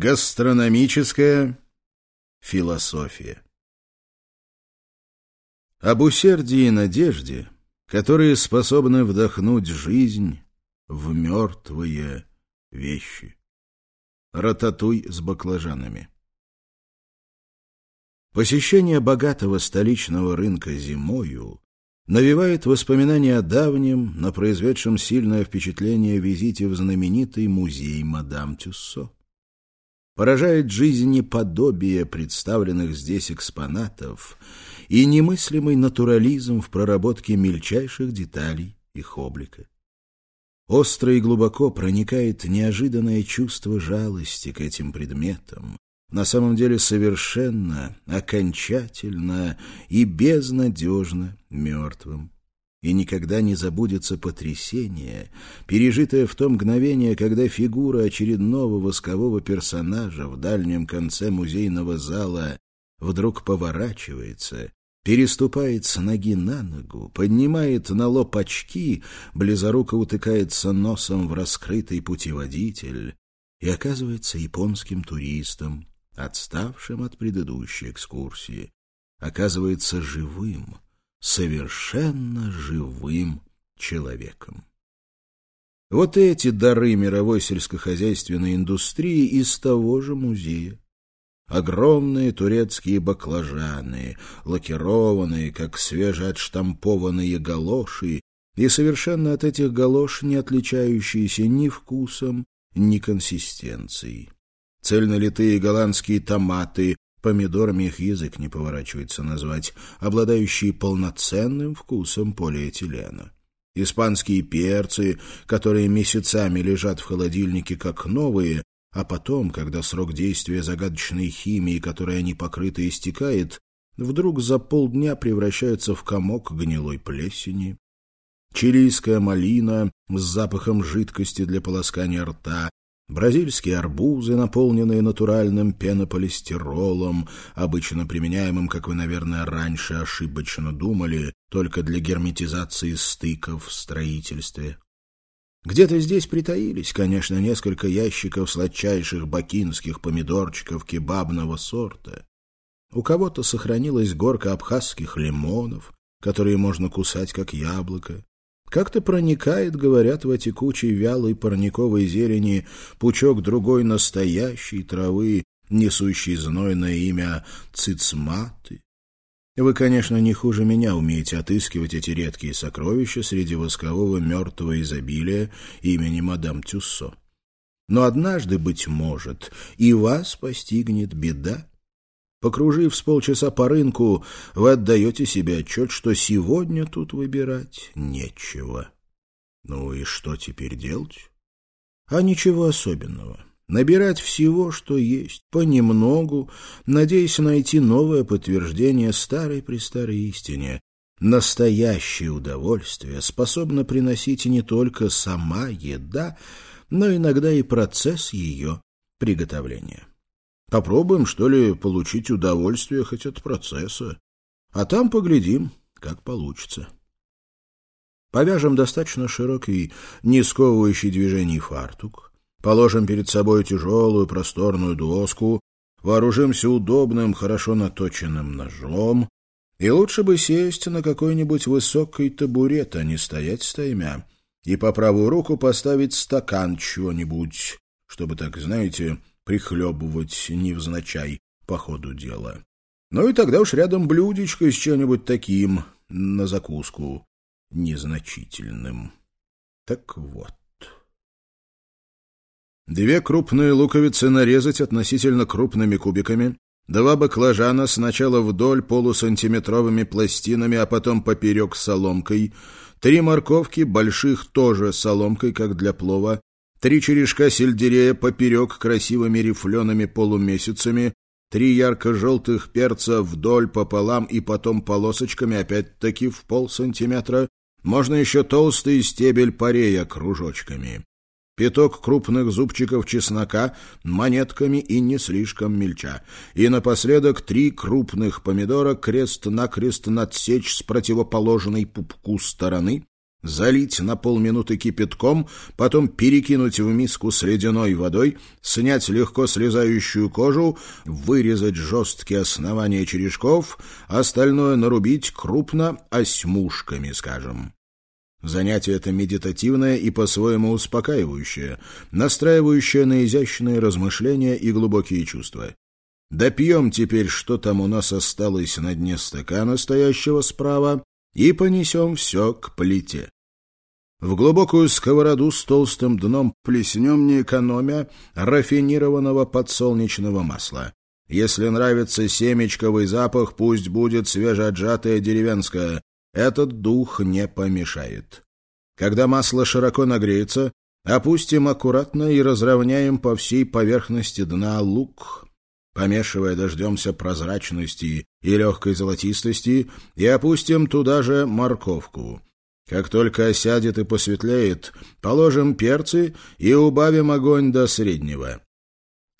Гастрономическая философия. Об усердии и надежде, которые способны вдохнуть жизнь в мертвые вещи. Рататуй с баклажанами. Посещение богатого столичного рынка зимою навевает воспоминания о давнем, но произведшем сильное впечатление визите в знаменитый музей мадам Тюссо поражает жизнеподобие представленных здесь экспонатов и немыслимый натурализм в проработке мельчайших деталей их облика. Остро и глубоко проникает неожиданное чувство жалости к этим предметам, на самом деле совершенно, окончательно и безнадежно мертвым и никогда не забудется потрясение, пережитое в то мгновение, когда фигура очередного воскового персонажа в дальнем конце музейного зала вдруг поворачивается, переступает с ноги на ногу, поднимает на лоб очки, близоруко утыкается носом в раскрытый путеводитель и оказывается японским туристом, отставшим от предыдущей экскурсии, оказывается живым — совершенно живым человеком. Вот эти дары мировой сельскохозяйственной индустрии из того же музея. Огромные турецкие баклажаны, лакированные, как свежеотштампованные галоши, и совершенно от этих галош не отличающиеся ни вкусом, ни консистенцией. Цельнолитые голландские томаты, помидорами их язык не поворачивается назвать, обладающие полноценным вкусом полиэтилена. Испанские перцы, которые месяцами лежат в холодильнике как новые, а потом, когда срок действия загадочной химии, которой они покрыты, истекает, вдруг за полдня превращаются в комок гнилой плесени. Чилийская малина с запахом жидкости для полоскания рта, Бразильские арбузы, наполненные натуральным пенополистиролом, обычно применяемым, как вы, наверное, раньше ошибочно думали, только для герметизации стыков в строительстве. Где-то здесь притаились, конечно, несколько ящиков сладчайших бакинских помидорчиков кебабного сорта. У кого-то сохранилась горка абхазских лимонов, которые можно кусать как яблоко. Как-то проникает, говорят, в эти кучи вялой парниковой зелени пучок другой настоящей травы, несущий знойное имя цицматы. Вы, конечно, не хуже меня умеете отыскивать эти редкие сокровища среди воскового мертвого изобилия имени мадам Тюссо. Но однажды, быть может, и вас постигнет беда, Покружив с полчаса по рынку, вы отдаете себе отчет, что сегодня тут выбирать нечего. Ну и что теперь делать? А ничего особенного. Набирать всего, что есть, понемногу, надеясь найти новое подтверждение старой-престарой истине. Настоящее удовольствие способно приносить не только сама еда, но иногда и процесс ее приготовления. Попробуем, что ли, получить удовольствие хоть от процесса. А там поглядим, как получится. Повяжем достаточно широкий, не сковывающий движений фартук. Положим перед собой тяжелую просторную доску, вооружимся удобным, хорошо наточенным ножом. И лучше бы сесть на какой-нибудь высокий табурет, а не стоять стоймя. И по правую руку поставить стакан чего-нибудь, чтобы, так знаете, прихлебывать невзначай по ходу дела. Ну и тогда уж рядом блюдечко с чем-нибудь таким на закуску незначительным. Так вот. Две крупные луковицы нарезать относительно крупными кубиками, два баклажана сначала вдоль полусантиметровыми пластинами, а потом поперек соломкой, три морковки больших тоже соломкой, как для плова, три черешка сельдерея поперек красивыми рифлеными полумесяцами, три ярко-желтых перца вдоль пополам и потом полосочками, опять-таки в полсантиметра, можно еще толстый стебель парея кружочками, пяток крупных зубчиков чеснока монетками и не слишком мельча, и напоследок три крупных помидора крест-накрест надсечь с противоположной пупку стороны, залить на полминуты кипятком, потом перекинуть в миску с ледяной водой, снять легко слезающую кожу, вырезать жесткие основания черешков, остальное нарубить крупно, осьмушками, скажем. Занятие это медитативное и по-своему успокаивающее, настраивающее на изящные размышления и глубокие чувства. Допьем теперь, что там у нас осталось на дне стакана, стоящего справа, и понесем все к плите. В глубокую сковороду с толстым дном плеснем, не экономя, рафинированного подсолнечного масла. Если нравится семечковый запах, пусть будет свежеотжатое деревенское. Этот дух не помешает. Когда масло широко нагреется, опустим аккуратно и разровняем по всей поверхности дна лук, помешивая дождемся прозрачности и легкой золотистости, и опустим туда же морковку. Как только осядет и посветлеет, положим перцы и убавим огонь до среднего.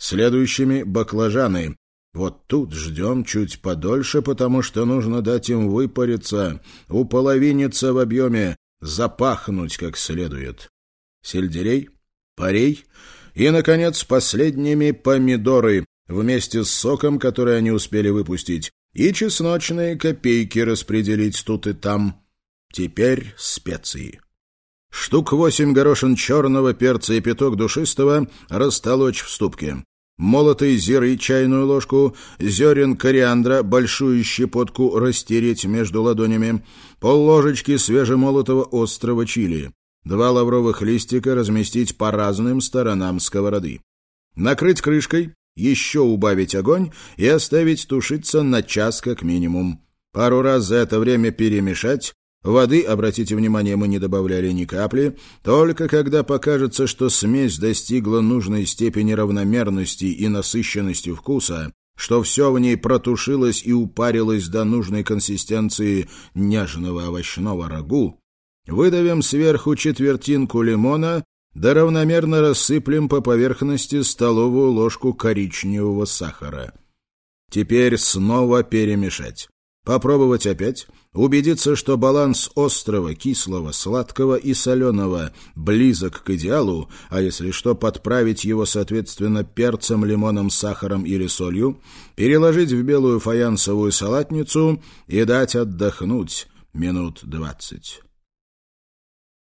Следующими баклажаны. Вот тут ждем чуть подольше, потому что нужно дать им выпариться, уполовиниться в объеме, запахнуть как следует. Сельдерей, парей и, наконец, последними помидоры, вместе с соком, который они успели выпустить, и чесночные копейки распределить тут и там. Теперь специи. Штук восемь горошин черного перца и пяток душистого растолочь в ступке. Молотый зиры чайную ложку, зерен кориандра, большую щепотку растереть между ладонями, полложечки свежемолотого острого чили, два лавровых листика разместить по разным сторонам сковороды. Накрыть крышкой, еще убавить огонь и оставить тушиться на час как минимум. Пару раз за это время перемешать. Воды, обратите внимание, мы не добавляли ни капли, только когда покажется, что смесь достигла нужной степени равномерности и насыщенности вкуса, что все в ней протушилось и упарилось до нужной консистенции нежного овощного рагу, выдавим сверху четвертинку лимона да равномерно рассыплем по поверхности столовую ложку коричневого сахара. Теперь снова перемешать. Попробовать опять, убедиться, что баланс острого, кислого, сладкого и соленого близок к идеалу, а если что, подправить его, соответственно, перцем, лимоном, сахаром или солью, переложить в белую фаянсовую салатницу и дать отдохнуть минут двадцать.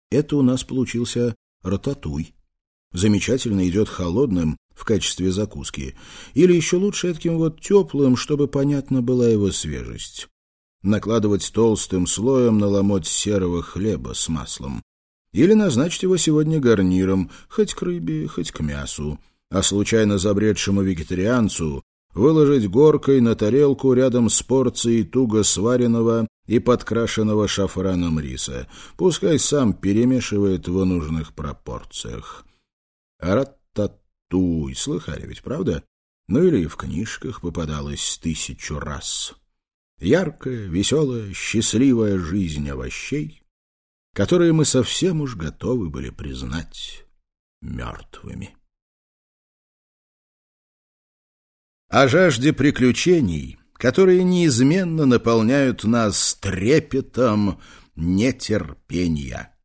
Это у нас получился рататуй. Замечательно идет холодным в качестве закуски. Или еще лучше таким вот теплым, чтобы понятна была его свежесть. Накладывать толстым слоем на ломоть серого хлеба с маслом. Или назначить его сегодня гарниром, хоть к рыбе, хоть к мясу. А случайно забредшему вегетарианцу выложить горкой на тарелку рядом с порцией туго сваренного и подкрашенного шафраном риса. Пускай сам перемешивает в нужных пропорциях. Рататуй, слыхали ведь, правда? Ну или в книжках попадалось тысячу раз. Яркая, веселая, счастливая жизнь овощей, которые мы совсем уж готовы были признать мертвыми. О жажде приключений — которые неизменно наполняют нас трепетом нетерпения.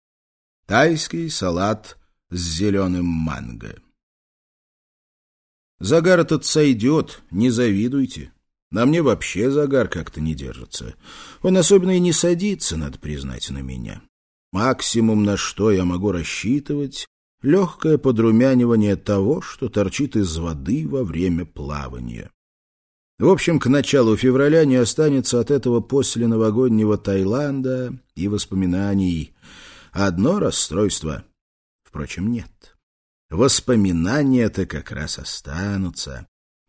Тайский салат с зеленым манго. Загар этот сойдет, не завидуйте. На мне вообще загар как-то не держится. Он особенно и не садится, надо признать, на меня. Максимум, на что я могу рассчитывать, легкое подрумянивание того, что торчит из воды во время плавания. В общем, к началу февраля не останется от этого после новогоднего Таиланда и воспоминаний. Одно расстройство. Впрочем, нет. Воспоминания-то как раз останутся.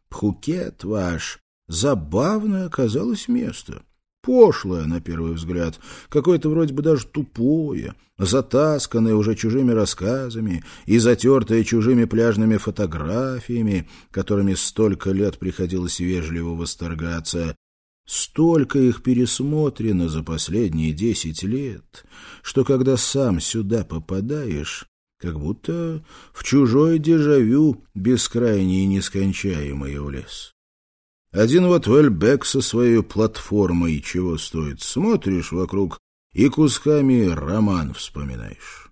Пхукет ваш. Забавное оказалось место. Пошлое, на первый взгляд, какое-то вроде бы даже тупое, затасканное уже чужими рассказами и затертое чужими пляжными фотографиями, которыми столько лет приходилось вежливо восторгаться. Столько их пересмотрено за последние десять лет, что когда сам сюда попадаешь, как будто в чужое дежавю бескрайний и нескончаемый влез. Один вот Вельбек со своей платформой чего стоит. Смотришь вокруг и кусками роман вспоминаешь.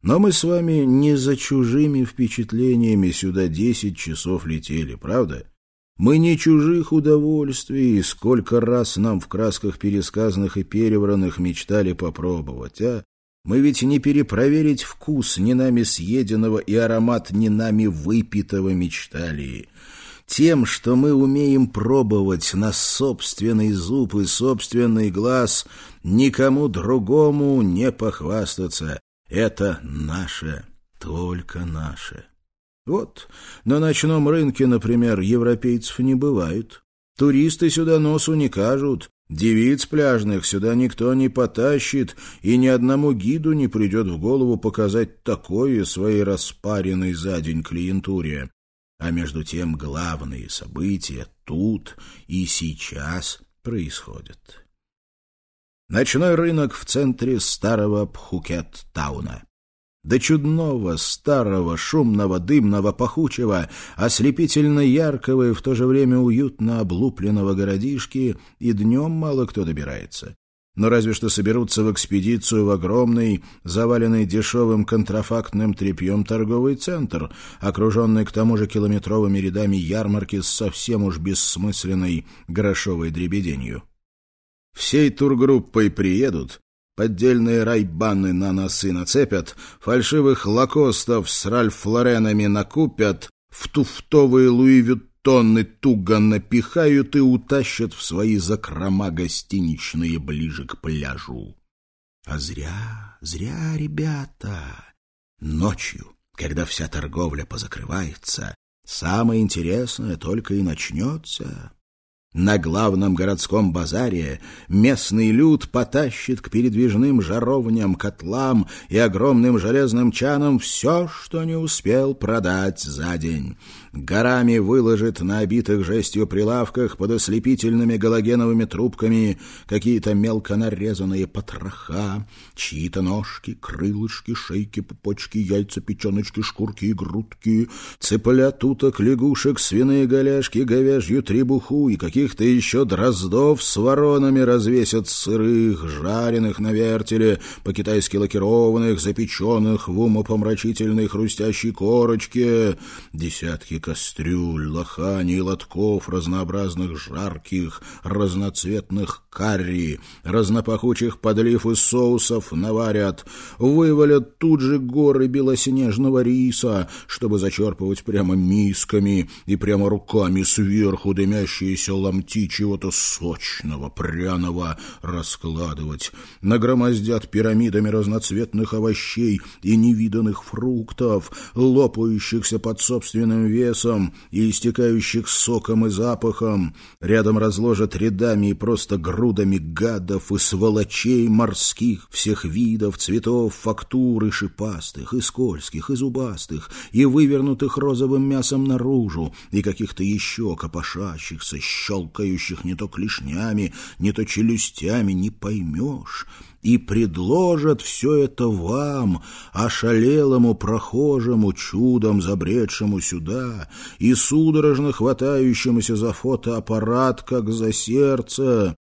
Но мы с вами не за чужими впечатлениями сюда десять часов летели, правда? Мы не чужих удовольствий, и сколько раз нам в красках пересказанных и перевранных мечтали попробовать, а? Мы ведь не перепроверить вкус ни нами съеденного и аромат ни нами выпитого мечтали. Тем, что мы умеем пробовать на собственный зуб и собственный глаз, никому другому не похвастаться. Это наше, только наше. Вот, на ночном рынке, например, европейцев не бывает. Туристы сюда носу не кажут, Девиц пляжных сюда никто не потащит, и ни одному гиду не придет в голову показать такое своей распаренной за день клиентуре. А между тем главные события тут и сейчас происходят. Ночной рынок в центре старого Пхукет-тауна. До чудного, старого, шумного, дымного, пахучего, ослепительно яркого и в то же время уютно облупленного городишки и днем мало кто добирается. Но разве что соберутся в экспедицию в огромный, заваленный дешевым контрафактным тряпьем торговый центр, окруженный к тому же километровыми рядами ярмарки с совсем уж бессмысленной грошовой дребеденью. Всей тургруппой приедут, Поддельные райбаны на носы нацепят, фальшивых лакостов с Ральф Лоренами накупят, в туфтовые Луи Виттонны туго напихают и утащат в свои закрома гостиничные ближе к пляжу. А зря, зря, ребята. Ночью, когда вся торговля позакрывается, самое интересное только и начнется. На главном городском базаре местный люд потащит к передвижным жаровням, котлам и огромным железным чанам все, что не успел продать за день горами выложит на обитых жестью прилавках под ослепительными галогеновыми трубками какие-то мелко нарезанные потроха, чьи-то ножки, крылышки, шейки, пупочки, яйца, печеночки, шкурки и грудки, цыплят, уток, лягушек, свиные голяшки, говяжью требуху и каких-то еще дроздов с воронами развесят сырых, жареных на вертеле, по-китайски лакированных, запеченных в умопомрачительной хрустящей корочке, десятки кастрюль, лоханий и лотков разнообразных жарких, разноцветных карри, разнопахучих подлив из соусов наварят, вывалят тут же горы белоснежного риса, чтобы зачерпывать прямо мисками и прямо руками сверху дымящиеся ломти чего-то сочного, пряного раскладывать, нагромоздят пирамидами разноцветных овощей и невиданных фруктов, лопающихся под собственным весом, весом и истекающих соком и запахом, рядом разложат рядами и просто грудами гадов и сволочей морских всех видов, цветов, фактур и шипастых, и скользких, и зубастых, и вывернутых розовым мясом наружу, и каких-то еще копошащихся, щелкающих не то клешнями, не то челюстями, не поймешь — и предложат все это вам, ошалелому прохожему, чудом забредшему сюда и судорожно хватающемуся за фотоаппарат, как за сердце,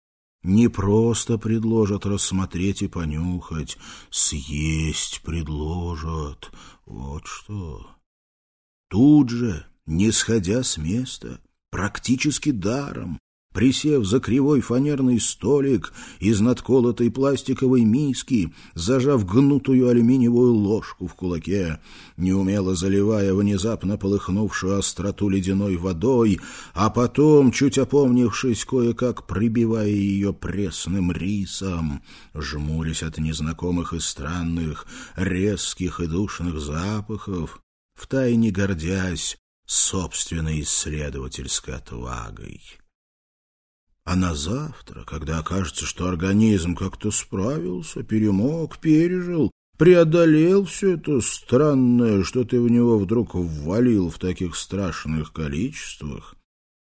не просто предложат рассмотреть и понюхать, съесть предложат. Вот что. Тут же, не сходя с места, практически даром, Присев за кривой фанерный столик из надколотой пластиковой миски, зажав гнутую алюминиевую ложку в кулаке, неумело заливая внезапно полыхнувшую остроту ледяной водой, а потом, чуть опомнившись, кое-как прибивая ее пресным рисом, жмурясь от незнакомых и странных, резких и душных запахов, втайне гордясь собственной исследовательской отвагой. А на завтра, когда окажется, что организм как-то справился, перемог, пережил, преодолел все это странное, что ты в него вдруг ввалил в таких страшных количествах,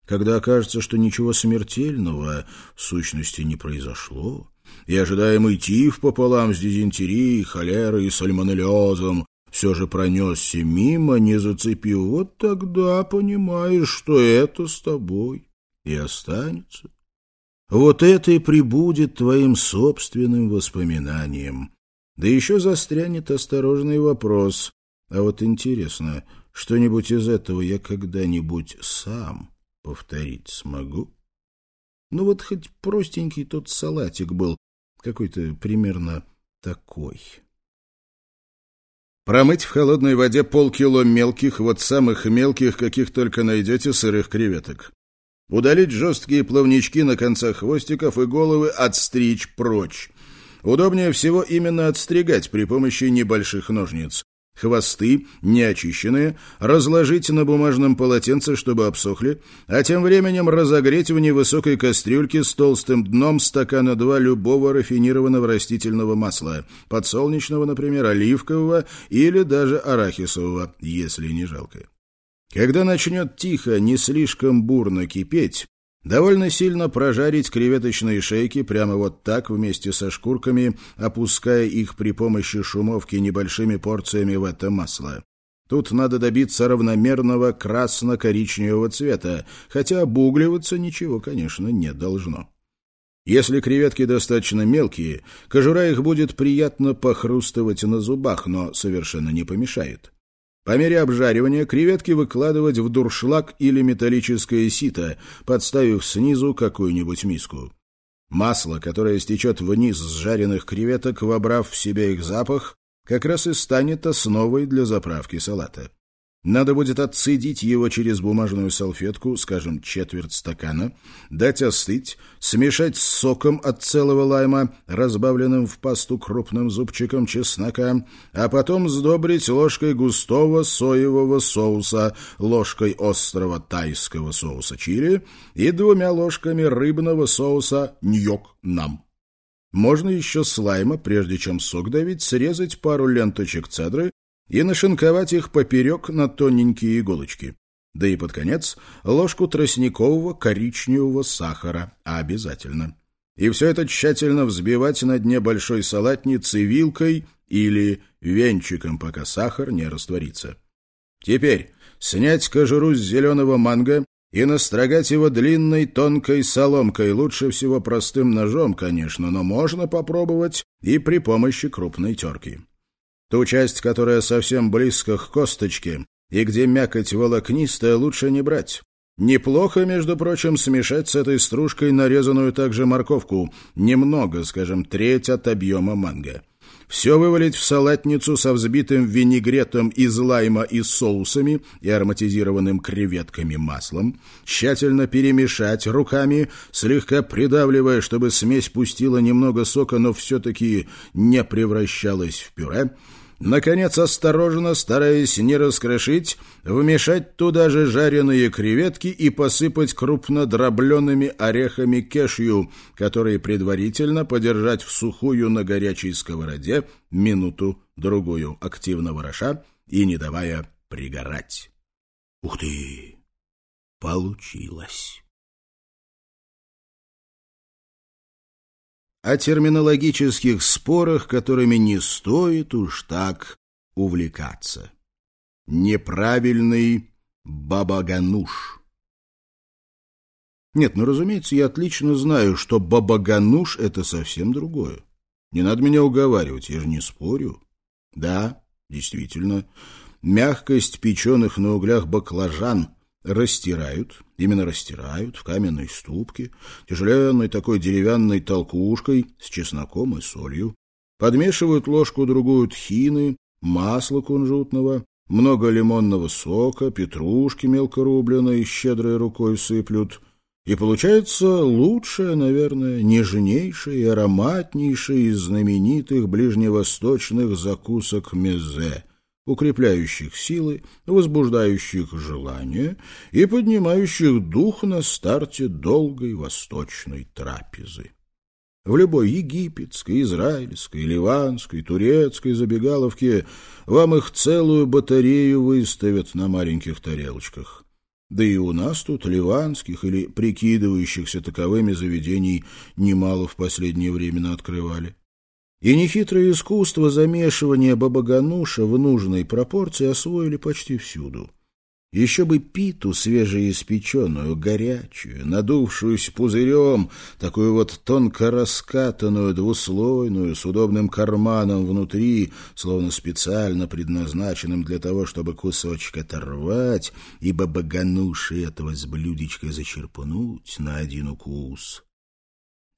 когда окажется, что ничего смертельного в сущности не произошло, и ожидаемый тиф пополам с дизентерией, холерой и сальмонеллезом все же пронесся мимо, не зацепив, вот тогда понимаешь, что это с тобой и останется. Вот это и прибудет твоим собственным воспоминанием. Да еще застрянет осторожный вопрос. А вот интересно, что-нибудь из этого я когда-нибудь сам повторить смогу? Ну вот хоть простенький тот салатик был, какой-то примерно такой. Промыть в холодной воде полкило мелких, вот самых мелких, каких только найдете, сырых креветок. Удалить жесткие плавнички на концах хвостиков и головы отстричь прочь. Удобнее всего именно отстригать при помощи небольших ножниц. Хвосты, неочищенные, разложить на бумажном полотенце, чтобы обсохли, а тем временем разогреть в невысокой кастрюльке с толстым дном стакана два любого рафинированного растительного масла, подсолнечного, например, оливкового или даже арахисового, если не жалко. Когда начнет тихо, не слишком бурно кипеть, довольно сильно прожарить креветочные шейки прямо вот так вместе со шкурками, опуская их при помощи шумовки небольшими порциями в это масло. Тут надо добиться равномерного красно-коричневого цвета, хотя обугливаться ничего, конечно, не должно. Если креветки достаточно мелкие, кожура их будет приятно похрустывать на зубах, но совершенно не помешает. По мере обжаривания креветки выкладывать в дуршлаг или металлическое сито, подставив снизу какую-нибудь миску. Масло, которое стечет вниз с жареных креветок, вобрав в себя их запах, как раз и станет основой для заправки салата. Надо будет отцедить его через бумажную салфетку, скажем, четверть стакана, дать остыть, смешать с соком от целого лайма, разбавленным в пасту крупным зубчиком чеснока, а потом сдобрить ложкой густого соевого соуса, ложкой острого тайского соуса чили и двумя ложками рыбного соуса ньок-нам. Можно еще с лайма, прежде чем сок давить, срезать пару ленточек цедры и нашинковать их поперек на тоненькие иголочки. Да и под конец ложку тростникового коричневого сахара обязательно. И все это тщательно взбивать на дне большой салатницы вилкой или венчиком, пока сахар не растворится. Теперь снять кожуру с зеленого манго и настрогать его длинной тонкой соломкой, лучше всего простым ножом, конечно, но можно попробовать и при помощи крупной терки. Ту часть, которая совсем близко к косточке и где мякоть волокнистая, лучше не брать. Неплохо, между прочим, смешать с этой стружкой нарезанную также морковку, немного, скажем, треть от объема манго. Все вывалить в салатницу со взбитым винегретом из лайма и соусами и ароматизированным креветками маслом, тщательно перемешать руками, слегка придавливая, чтобы смесь пустила немного сока, но все-таки не превращалась в пюре, Наконец, осторожно, стараясь не раскрошить, вмешать туда же жареные креветки и посыпать крупно дробленными орехами кешью, которые предварительно подержать в сухую на горячей сковороде минуту-другую, активно вороша и не давая пригорать. Ух ты! Получилось! О терминологических спорах, которыми не стоит уж так увлекаться. Неправильный бабагануш. Нет, ну, разумеется, я отлично знаю, что бабагануш — это совсем другое. Не надо меня уговаривать, я же не спорю. Да, действительно, мягкость печеных на углях баклажан растирают, именно растирают в каменной ступке, тяжеленной такой деревянной толкушкой с чесноком и солью, подмешивают ложку-другую тхины, масла кунжутного, много лимонного сока, петрушки мелкорубленной щедрой рукой сыплют, и получается лучшее, наверное, нежнейшее и ароматнейшее из знаменитых ближневосточных закусок мезе — укрепляющих силы, возбуждающих желание и поднимающих дух на старте долгой восточной трапезы. В любой египетской, израильской, ливанской, турецкой забегаловке вам их целую батарею выставят на маленьких тарелочках. Да и у нас тут ливанских или прикидывающихся таковыми заведений немало в последнее время открывали. И нехитрое искусство замешивания бабагануша в нужной пропорции освоили почти всюду. Еще бы питу свежеиспеченную, горячую, надувшуюся пузырем, такую вот тонко раскатанную, двуслойную, с удобным карманом внутри, словно специально предназначенным для того, чтобы кусочек оторвать, ибо богонуши этого с блюдечкой зачерпнуть на один укус.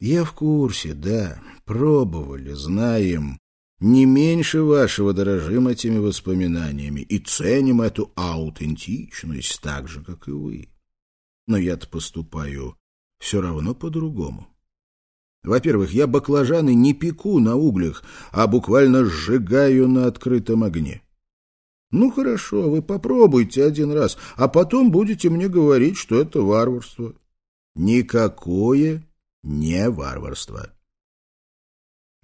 Я в курсе, да, пробовали, знаем. Не меньше вашего дорожим этими воспоминаниями и ценим эту аутентичность так же, как и вы. Но я-то поступаю все равно по-другому. Во-первых, я баклажаны не пеку на углях, а буквально сжигаю на открытом огне. Ну, хорошо, вы попробуйте один раз, а потом будете мне говорить, что это варварство. Никакое не варварство.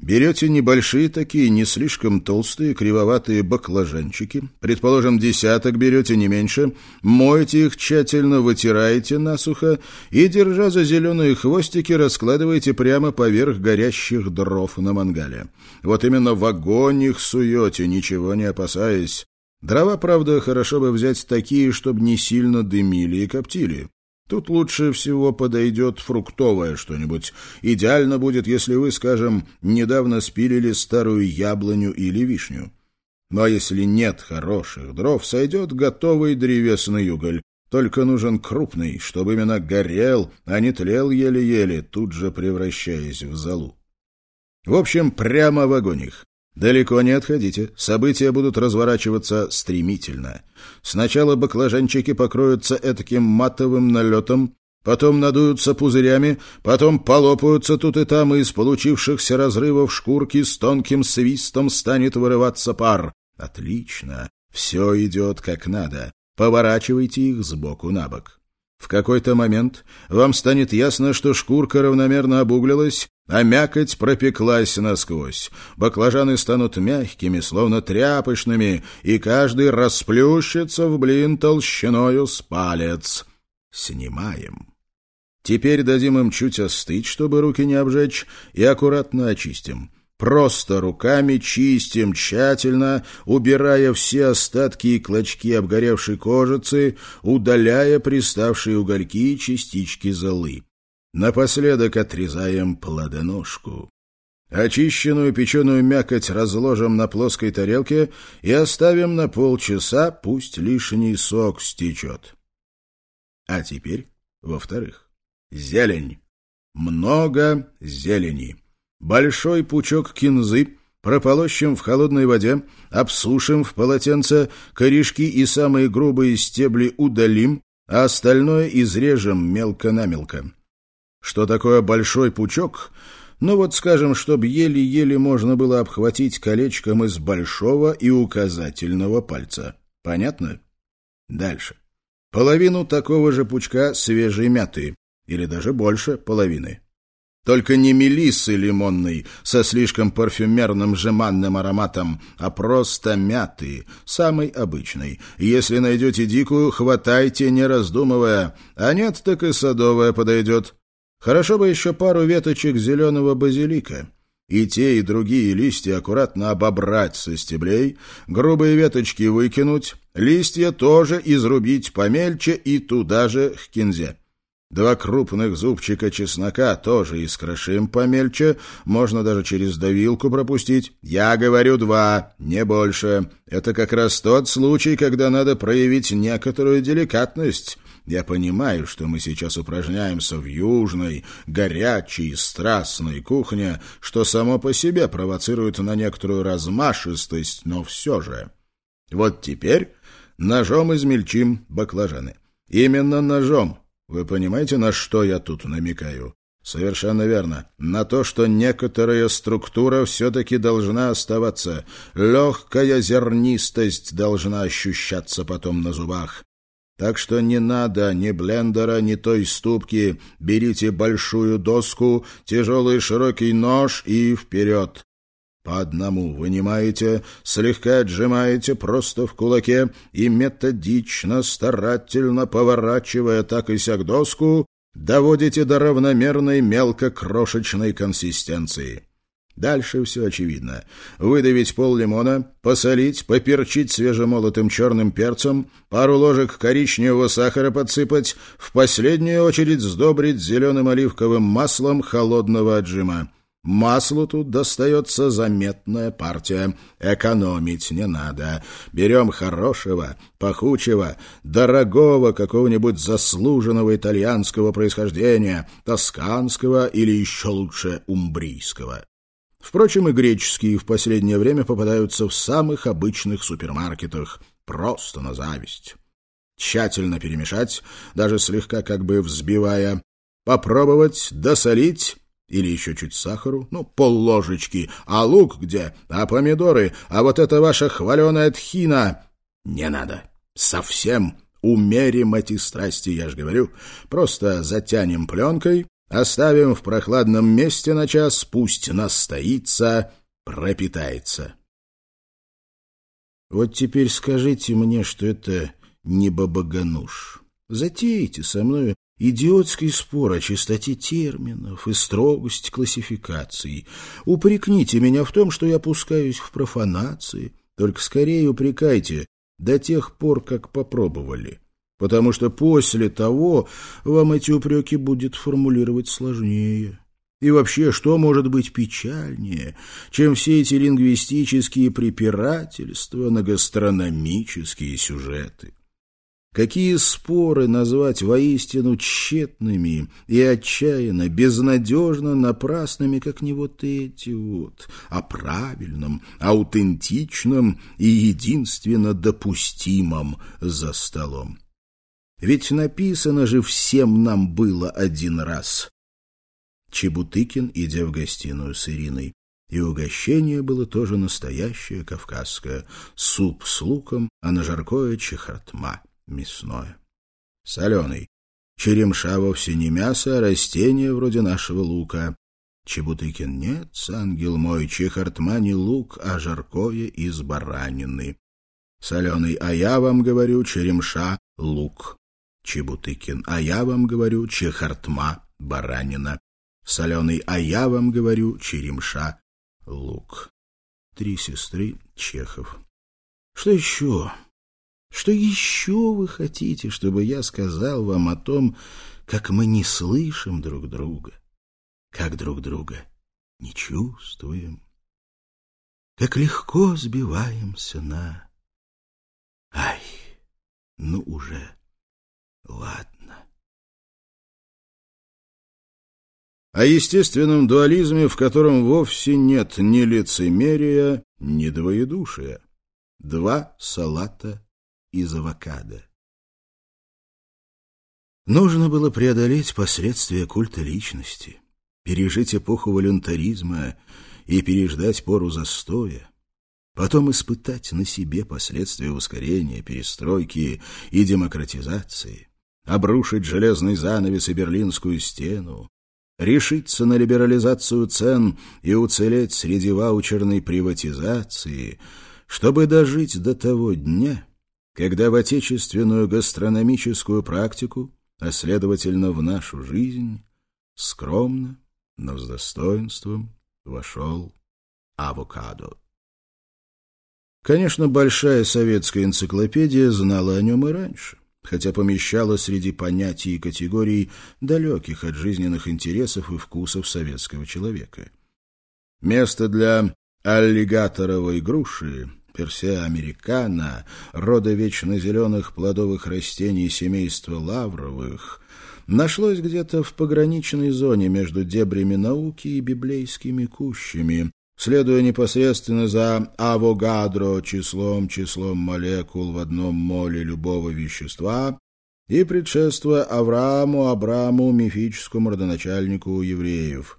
Берете небольшие такие, не слишком толстые, кривоватые баклажанчики, предположим, десяток берете, не меньше, моете их тщательно, вытираете насухо и, держа за зеленые хвостики, раскладываете прямо поверх горящих дров на мангале. Вот именно в огонь их суете, ничего не опасаясь. Дрова, правда, хорошо бы взять такие, чтобы не сильно дымили и коптили. Тут лучше всего подойдет фруктовое что-нибудь. Идеально будет, если вы, скажем, недавно спилили старую яблоню или вишню. Ну а если нет хороших дров, сойдет готовый древесный уголь. Только нужен крупный, чтобы именно горел, а не тлел еле-еле, тут же превращаясь в золу. В общем, прямо в огонь их. Далеко не отходите, события будут разворачиваться стремительно. Сначала баклажанчики покроются этаким матовым налетом, потом надуются пузырями, потом полопаются тут и там, и из получившихся разрывов шкурки с тонким свистом станет вырываться пар. Отлично, все идет как надо. Поворачивайте их сбоку на бок. В какой-то момент вам станет ясно, что шкурка равномерно обуглилась, а мякоть пропеклась насквозь. Баклажаны станут мягкими, словно тряпочными, и каждый расплющится в блин толщиною с палец. Снимаем. Теперь дадим им чуть остыть, чтобы руки не обжечь, и аккуратно очистим. Просто руками чистим тщательно, убирая все остатки и клочки обгоревшей кожицы, удаляя приставшие угольки и частички золы. Напоследок отрезаем плодоножку. Очищенную печеную мякоть разложим на плоской тарелке и оставим на полчаса, пусть лишний сок стечет. А теперь, во-вторых, зелень. Много зелени. Большой пучок кинзы прополощем в холодной воде, обсушим в полотенце, корешки и самые грубые стебли удалим, а остальное изрежем мелко-намелко. Что такое большой пучок? Ну вот, скажем, чтобы еле-еле можно было обхватить колечком из большого и указательного пальца. Понятно? Дальше. Половину такого же пучка свежей мяты, или даже больше половины. Только не мелиссы лимонной со слишком парфюмерным жеманным ароматом, а просто мяты, самой обычной. Если найдете дикую, хватайте, не раздумывая, а нет, так и садовая подойдет. Хорошо бы еще пару веточек зеленого базилика. И те, и другие листья аккуратно обобрать со стеблей, грубые веточки выкинуть, листья тоже изрубить помельче и туда же к кинзе. Два крупных зубчика чеснока тоже искрошим помельче, можно даже через давилку пропустить. Я говорю два, не больше. Это как раз тот случай, когда надо проявить некоторую деликатность. Я понимаю, что мы сейчас упражняемся в южной, горячей, страстной кухне, что само по себе провоцирует на некоторую размашистость, но все же. Вот теперь ножом измельчим баклажаны. Именно ножом. Вы понимаете, на что я тут намекаю? Совершенно верно. На то, что некоторая структура все-таки должна оставаться. Легкая зернистость должна ощущаться потом на зубах. Так что не надо ни блендера, ни той ступки. Берите большую доску, тяжелый широкий нож и вперед. По одному вынимаете, слегка отжимаете просто в кулаке и методично, старательно поворачивая так и сяк доску, доводите до равномерной мелко-крошечной консистенции. Дальше все очевидно. Выдавить пол лимона, посолить, поперчить свежемолотым черным перцем, пару ложек коричневого сахара подсыпать, в последнюю очередь сдобрить зеленым оливковым маслом холодного отжима. Маслу тут достается заметная партия. Экономить не надо. Берем хорошего, пахучего, дорогого какого-нибудь заслуженного итальянского происхождения, тосканского или еще лучше умбрийского. Впрочем, и греческие в последнее время попадаются в самых обычных супермаркетах. Просто на зависть. Тщательно перемешать, даже слегка как бы взбивая. Попробовать, досолить или еще чуть сахару, ну, полложечки. А лук где? А помидоры? А вот это ваша хваленая тхина? Не надо. Совсем умерим эти страсти, я же говорю. Просто затянем пленкой, Оставим в прохладном месте на час, пусть настоится, пропитается. Вот теперь скажите мне, что это не бабагануш. Затейте со мной идиотский спор о чистоте терминов и строгости классификации. Упрекните меня в том, что я пускаюсь в профанации. Только скорее упрекайте до тех пор, как попробовали потому что после того вам эти упреки будет формулировать сложнее. И вообще, что может быть печальнее, чем все эти лингвистические препирательства на гастрономические сюжеты? Какие споры назвать воистину тщетными и отчаянно, безнадежно напрасными, как не вот эти вот, о правильном, аутентичном и единственно допустимом за столом? Ведь написано же всем нам было один раз. Чебутыкин, идя в гостиную с Ириной, и угощение было тоже настоящее кавказское. Суп с луком, а на жаркое чехартма, мясное. Соленый. Черемша вовсе не мясо, а растение вроде нашего лука. Чебутыкин нет, ангел мой, чехартма не лук, а жаркое из баранины. Соленый, а я вам говорю, черемша — лук. Чебутыкин. А я вам говорю, чехартма, баранина. Соленый, а я вам говорю, черемша, лук. Три сестры Чехов. Что еще? Что еще вы хотите, чтобы я сказал вам о том, как мы не слышим друг друга, как друг друга не чувствуем, как легко сбиваемся на... Ай, ну уже... Ладно. О естественном дуализме, в котором вовсе нет ни лицемерия, ни двоедушия. Два салата из авокадо. Нужно было преодолеть последствия культа личности, пережить эпоху волюнтаризма и переждать пору застоя, потом испытать на себе последствия ускорения, перестройки и демократизации, обрушить железный занавес и Берлинскую стену, решиться на либерализацию цен и уцелеть среди ваучерной приватизации, чтобы дожить до того дня, когда в отечественную гастрономическую практику, а следовательно в нашу жизнь, скромно, но с достоинством вошел авокадо. Конечно, большая советская энциклопедия знала о нем и раньше хотя помещала среди понятий и категорий, далеких от жизненных интересов и вкусов советского человека. Место для аллигаторовой груши, персеа американо, рода вечно зеленых плодовых растений семейства лавровых, нашлось где-то в пограничной зоне между дебрями науки и библейскими кущами, следуя непосредственно за авогадро числом, числом молекул в одном моле любого вещества и предшествуя Аврааму, Абраму, мифическому родоначальнику евреев.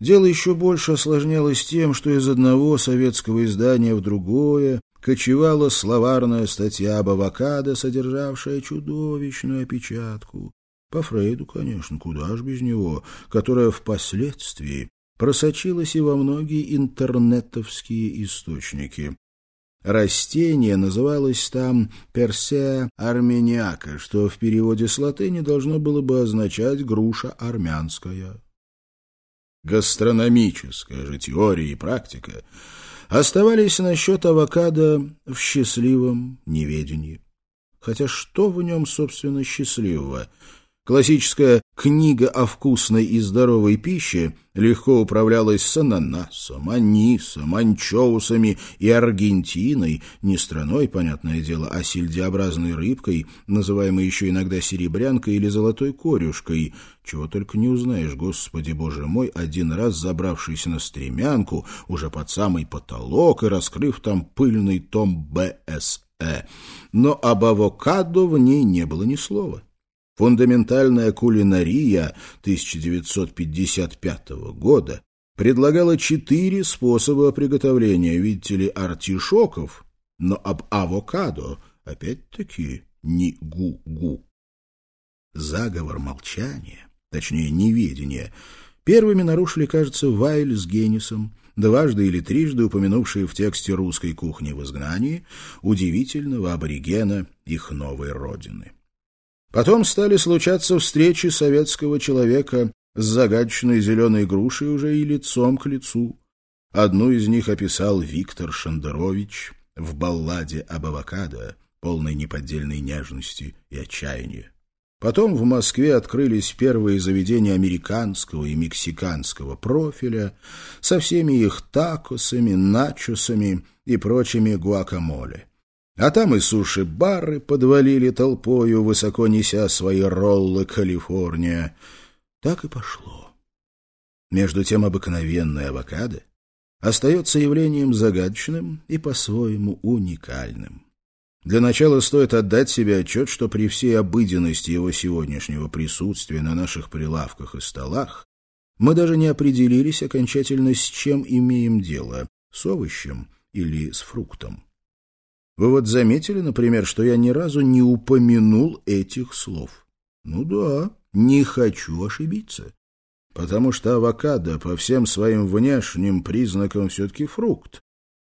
Дело еще больше осложнялось тем, что из одного советского издания в другое кочевала словарная статья об авокадо, содержавшая чудовищную опечатку. По Фрейду, конечно, куда ж без него, которая впоследствии просочилась и во многие интернетовские источники. Растение называлось там персея армениака, что в переводе с латыни должно было бы означать «груша армянская». Гастрономическая же теория и практика, оставались насчет авокадо в счастливом неведении. Хотя что в нем, собственно, счастливого? Классическая книга о вкусной и здоровой пище легко управлялась с ананасом, анисом, анчоусами и Аргентиной, не страной, понятное дело, а сельдеобразной рыбкой, называемой еще иногда серебрянкой или золотой корюшкой. Чего только не узнаешь, господи боже мой, один раз забравшись на стремянку, уже под самый потолок и раскрыв там пыльный том БСЭ. Но об авокадо в ней не было ни слова. Фундаментальная кулинария 1955 года предлагала четыре способа приготовления, видите ли, артишоков, но об авокадо опять-таки не гу-гу. Заговор молчания, точнее неведения, первыми нарушили, кажется, Вайль с Геннисом, дважды или трижды упомянувшие в тексте русской кухни в изгнании удивительного аборигена их новой родины. Потом стали случаться встречи советского человека с загадочной зеленой грушей уже и лицом к лицу. Одну из них описал Виктор Шандерович в балладе об авокадо, полной неподдельной нежности и отчаяния. Потом в Москве открылись первые заведения американского и мексиканского профиля со всеми их такосами, начосами и прочими гуакамоле. А там и суши-бары подвалили толпою, высоко неся свои роллы Калифорния. Так и пошло. Между тем обыкновенная авокадо остается явлением загадочным и по-своему уникальным. Для начала стоит отдать себе отчет, что при всей обыденности его сегодняшнего присутствия на наших прилавках и столах мы даже не определились окончательно, с чем имеем дело — с овощем или с фруктом. Вы вот заметили, например, что я ни разу не упомянул этих слов? Ну да, не хочу ошибиться. Потому что авокадо по всем своим внешним признакам все-таки фрукт.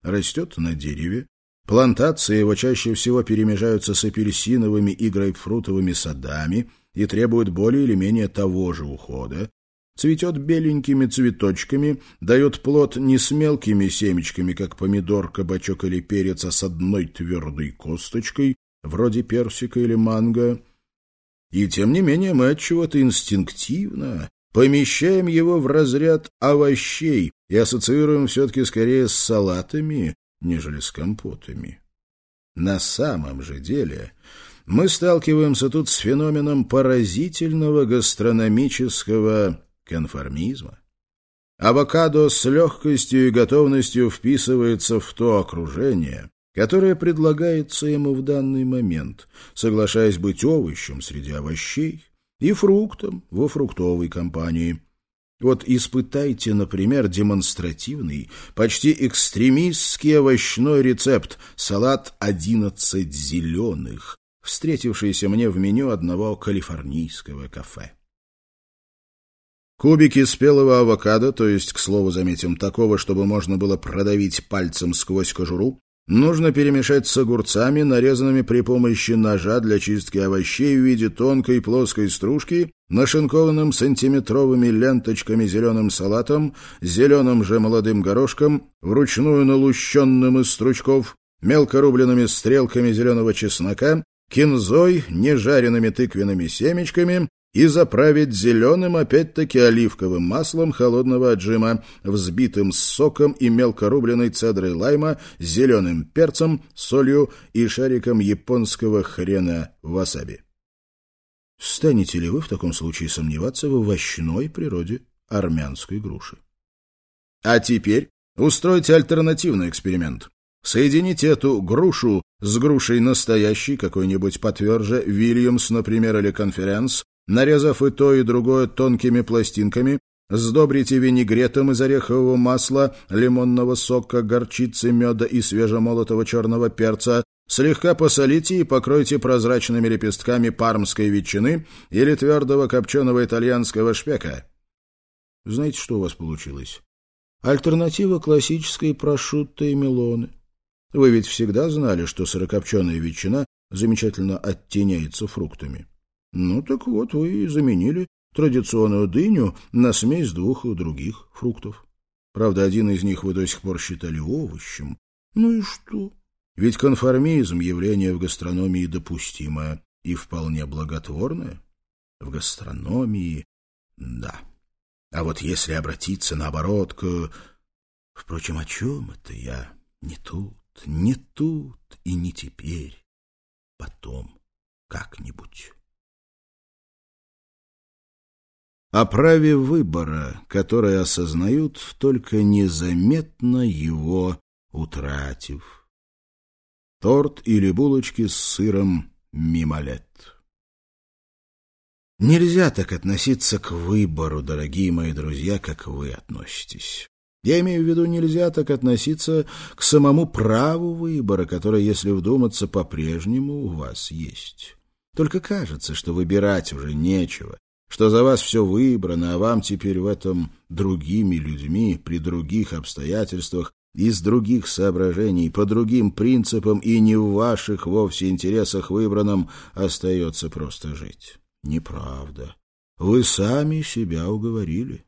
Растет на дереве. Плантации его чаще всего перемежаются с апельсиновыми и грейпфрутовыми садами и требуют более или менее того же ухода цветет беленькими цветочками, дает плод не с мелкими семечками, как помидор, кабачок или перец, а с одной твердой косточкой, вроде персика или манго. И тем не менее мы от чего-то инстинктивно помещаем его в разряд овощей и ассоциируем все-таки скорее с салатами, нежели с компотами. На самом же деле мы сталкиваемся тут с феноменом поразительного гастрономического конформизма. Авокадо с легкостью и готовностью вписывается в то окружение, которое предлагается ему в данный момент, соглашаясь быть овощем среди овощей и фруктом во фруктовой компании. Вот испытайте, например, демонстративный, почти экстремистский овощной рецепт «Салат одиннадцать зеленых», встретившийся мне в меню одного калифорнийского кафе. Кубики спелого авокадо, то есть, к слову, заметим, такого, чтобы можно было продавить пальцем сквозь кожуру, нужно перемешать с огурцами, нарезанными при помощи ножа для чистки овощей в виде тонкой плоской стружки, нашинкованным сантиметровыми ленточками зеленым салатом, зеленым же молодым горошком, вручную налущенным из стручков, мелко рубленными стрелками зеленого чеснока, кинзой, нежаренными тыквенными семечками, и заправить зеленым, опять-таки, оливковым маслом холодного отжима, взбитым с соком и мелко рубленой цедрой лайма, зеленым перцем, солью и шариком японского хрена васаби. Станете ли вы в таком случае сомневаться в овощной природе армянской груши? А теперь устройте альтернативный эксперимент. Соедините эту грушу с грушей настоящей, какой-нибудь потверже, Вильямс, например, или Конференс, Нарезав и то, и другое тонкими пластинками, сдобрите винегретом из орехового масла, лимонного сока, горчицы, меда и свежемолотого черного перца, слегка посолите и покройте прозрачными лепестками пармской ветчины или твердого копченого итальянского шпека. Знаете, что у вас получилось? Альтернатива классической прошутто и мелоны. Вы ведь всегда знали, что сырокопченая ветчина замечательно оттеняется фруктами. Ну так вот, вы заменили традиционную дыню на смесь двух других фруктов. Правда, один из них вы до сих пор считали овощем. Ну и что? Ведь конформизм — явление в гастрономии допустимое и вполне благотворное. В гастрономии — да. А вот если обратиться, наоборот, к... Впрочем, о чем это я? Не тут, не тут и не теперь. Потом как-нибудь. О праве выбора, которое осознают, только незаметно его утратив торт или булочки с сыром мимолет. Нельзя так относиться к выбору, дорогие мои друзья, как вы относитесь. Я имею в виду, нельзя так относиться к самому праву выбора, которое, если вдуматься, по-прежнему у вас есть. Только кажется, что выбирать уже нечего, что за вас все выбрано, а вам теперь в этом другими людьми, при других обстоятельствах из других соображений, по другим принципам и не в ваших вовсе интересах выбранном остается просто жить. Неправда. Вы сами себя уговорили.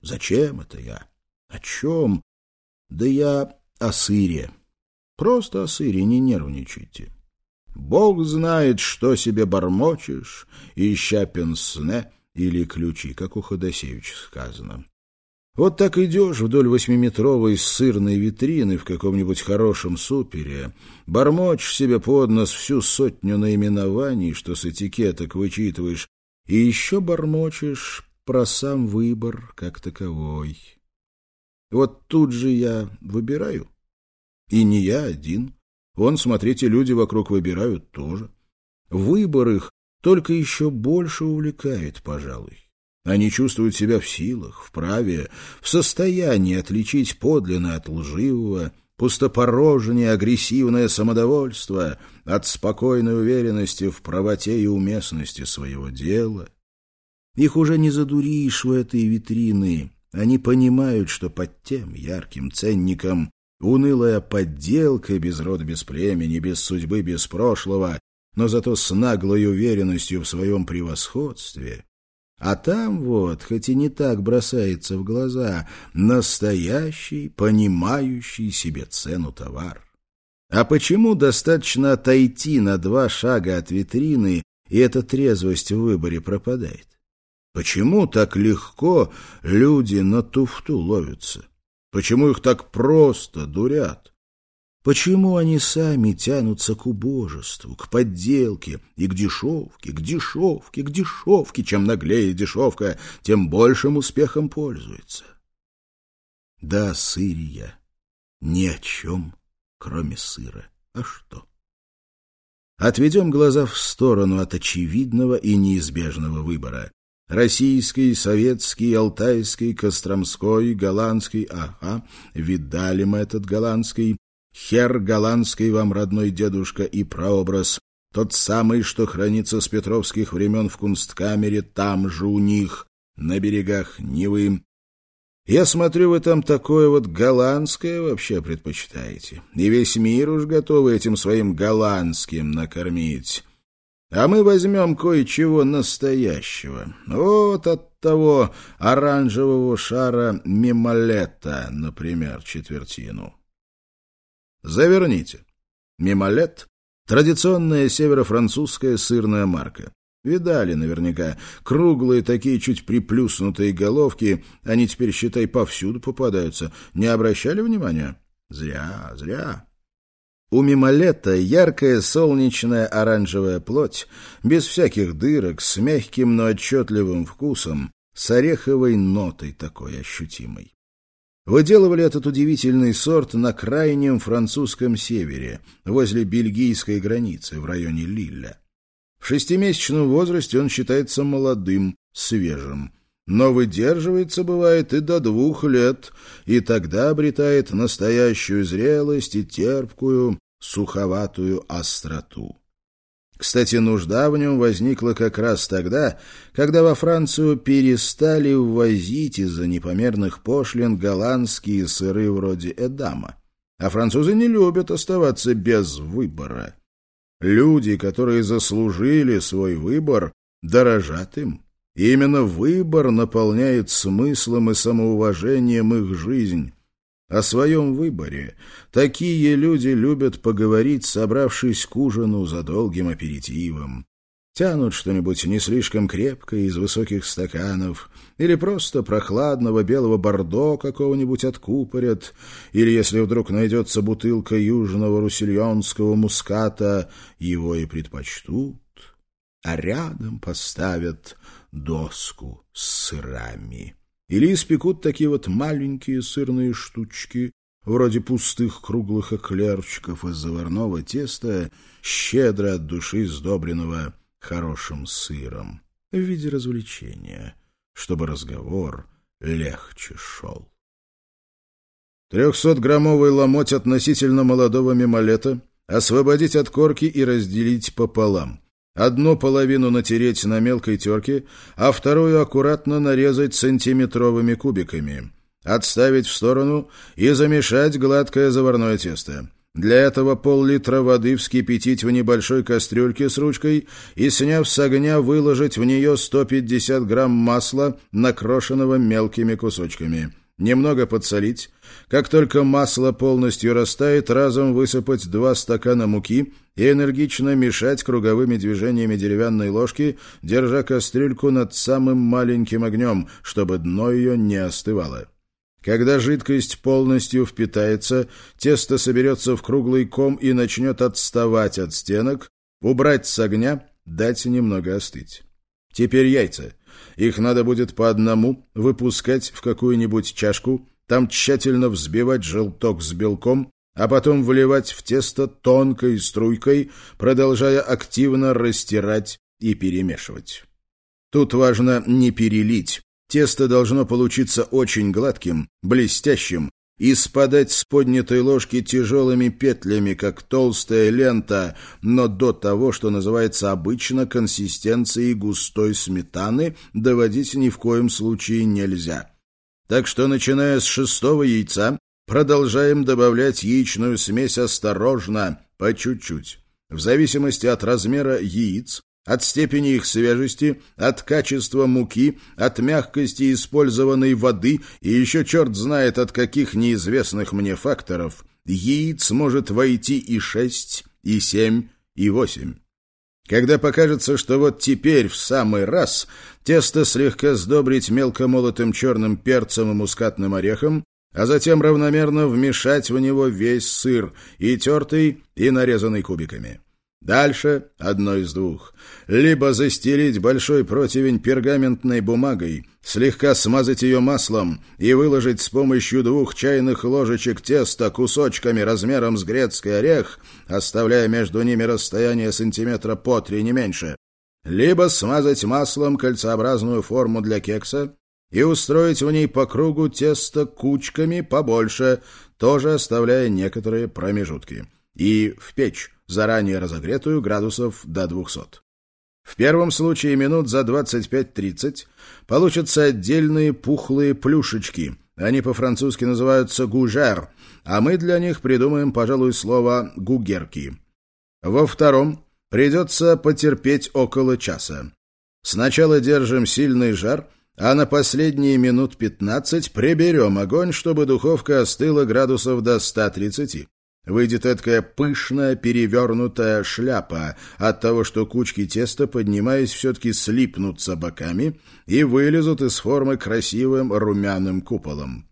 Зачем это я? О чем? Да я о сыре. Просто о сыре, не нервничайте. Бог знает, что себе бормочешь, ища пенсне или ключи, как у Ходосевича сказано. Вот так идешь вдоль восьмиметровой сырной витрины в каком-нибудь хорошем супере, бормочешь себе под нос всю сотню наименований, что с этикеток вычитываешь, и еще бормочешь про сам выбор как таковой. Вот тут же я выбираю. И не я один. Вон, смотрите, люди вокруг выбирают тоже. Выбор их только еще больше увлекает, пожалуй. Они чувствуют себя в силах, в праве, в состоянии отличить подлинное от лживого, пустопорожнее агрессивное самодовольство от спокойной уверенности в правоте и уместности своего дела. Их уже не задуришь в этой витрины. Они понимают, что под тем ярким ценником унылая подделка без рода, без племени, без судьбы, без прошлого, но зато с наглой уверенностью в своем превосходстве — а там вот, хоть и не так бросается в глаза, настоящий, понимающий себе цену товар. А почему достаточно отойти на два шага от витрины, и эта трезвость в выборе пропадает? Почему так легко люди на туфту ловятся? Почему их так просто дурят? Почему они сами тянутся к убожеству, к подделке и к дешевке, к дешевке, к дешевке? Чем наглее дешевка, тем большим успехом пользуется. Да, сырья ни о чем, кроме сыра. А что? Отведем глаза в сторону от очевидного и неизбежного выбора. Российский, советский, алтайский, костромской, голландский, ага, видали мы этот голландский, Хер голландский вам родной дедушка и прообраз, тот самый, что хранится с петровских времен в кунсткамере, там же у них, на берегах Невы. Я смотрю, вы там такое вот голландское вообще предпочитаете, и весь мир уж готовы этим своим голландским накормить. А мы возьмем кое-чего настоящего. Вот от того оранжевого шара мимолета, например, четвертину. Заверните. Мимолет — традиционная северофранцузская сырная марка. Видали наверняка. Круглые такие чуть приплюснутые головки, они теперь, считай, повсюду попадаются. Не обращали внимания? Зря, зря. У мимолета яркая солнечная оранжевая плоть, без всяких дырок, с мягким, но отчетливым вкусом, с ореховой нотой такой ощутимой. Выделывали этот удивительный сорт на крайнем французском севере, возле бельгийской границы, в районе Лилля. В шестимесячном возрасте он считается молодым, свежим, но выдерживается, бывает, и до двух лет, и тогда обретает настоящую зрелость и терпкую, суховатую остроту. Кстати, нужда в нем возникла как раз тогда, когда во Францию перестали ввозить из-за непомерных пошлин голландские сыры вроде Эдама. А французы не любят оставаться без выбора. Люди, которые заслужили свой выбор, дорожат им именно выбор наполняет смыслом и самоуважением их жизнь. О своем выборе такие люди любят поговорить, собравшись к ужину за долгим аперитивом. Тянут что-нибудь не слишком крепкое из высоких стаканов, или просто прохладного белого бордо какого-нибудь откупорят, или, если вдруг найдется бутылка южного русильонского муската, его и предпочтут, а рядом поставят доску с сырами. Или испекут такие вот маленькие сырные штучки, вроде пустых круглых эклерчиков из заварного теста, щедро от души сдобренного хорошим сыром, в виде развлечения, чтобы разговор легче шел. Трехсотграммовый ломоть относительно молодого мимолета освободить от корки и разделить пополам. Одну половину натереть на мелкой терке, а вторую аккуратно нарезать сантиметровыми кубиками. Отставить в сторону и замешать гладкое заварное тесто. Для этого пол-литра воды вскипятить в небольшой кастрюльке с ручкой и, сняв с огня, выложить в нее 150 грамм масла, накрошенного мелкими кусочками. Немного подсолить. Как только масло полностью растает, разом высыпать два стакана муки и энергично мешать круговыми движениями деревянной ложки, держа кастрюльку над самым маленьким огнем, чтобы дно ее не остывало. Когда жидкость полностью впитается, тесто соберется в круглый ком и начнет отставать от стенок, убрать с огня, дать немного остыть. Теперь яйца. Их надо будет по одному выпускать в какую-нибудь чашку, там тщательно взбивать желток с белком, а потом вливать в тесто тонкой струйкой, продолжая активно растирать и перемешивать. Тут важно не перелить, Тесто должно получиться очень гладким, блестящим и спадать с поднятой ложки тяжелыми петлями, как толстая лента, но до того, что называется обычно консистенцией густой сметаны, доводить ни в коем случае нельзя. Так что, начиная с шестого яйца, продолжаем добавлять яичную смесь осторожно, по чуть-чуть. В зависимости от размера яиц от степени их свежести, от качества муки, от мягкости использованной воды и еще черт знает от каких неизвестных мне факторов, яиц может войти и шесть, и семь, и восемь. Когда покажется, что вот теперь в самый раз тесто слегка сдобрить мелко молотым черным перцем и мускатным орехом, а затем равномерно вмешать в него весь сыр, и тертый, и нарезанный кубиками. Дальше одно из двух. Либо застелить большой противень пергаментной бумагой, слегка смазать ее маслом и выложить с помощью двух чайных ложечек теста кусочками размером с грецкий орех, оставляя между ними расстояние сантиметра по три, не меньше. Либо смазать маслом кольцеобразную форму для кекса и устроить в ней по кругу тесто кучками побольше, тоже оставляя некоторые промежутки. И в печь заранее разогретую градусов до 200. В первом случае минут за 25-30 получатся отдельные пухлые плюшечки. Они по-французски называются гужер, а мы для них придумаем, пожалуй, слово гугерки. Во втором придется потерпеть около часа. Сначала держим сильный жар, а на последние минут 15 приберем огонь, чтобы духовка остыла градусов до 130. Выйдет эткая пышная перевернутая шляпа от того, что кучки теста, поднимаясь, все-таки слипнутся боками и вылезут из формы красивым румяным куполом.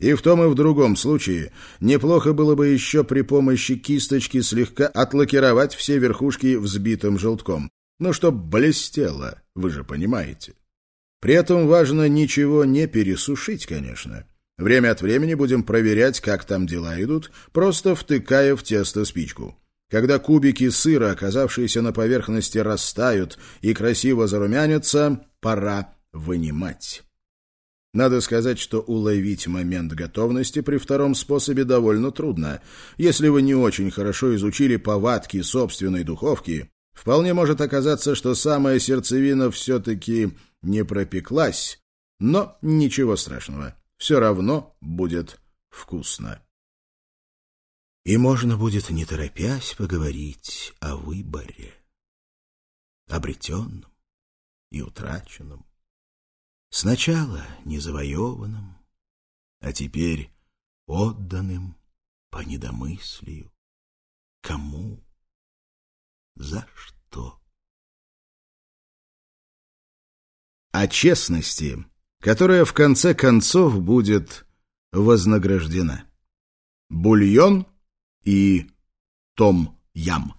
И в том и в другом случае неплохо было бы еще при помощи кисточки слегка отлакировать все верхушки взбитым желтком. Ну, чтоб блестело, вы же понимаете. При этом важно ничего не пересушить, конечно. Время от времени будем проверять, как там дела идут, просто втыкая в тесто спичку. Когда кубики сыра, оказавшиеся на поверхности, растают и красиво зарумянятся, пора вынимать. Надо сказать, что уловить момент готовности при втором способе довольно трудно. Если вы не очень хорошо изучили повадки собственной духовки, вполне может оказаться, что самая сердцевина все-таки не пропеклась, но ничего страшного все равно будет вкусно. И можно будет, не торопясь, поговорить о выборе, обретенном и утраченном. Сначала незавоеванным, а теперь отданным по недомыслию. Кому? За что? О честности, которая в конце концов будет вознаграждена. Бульон и том-ям.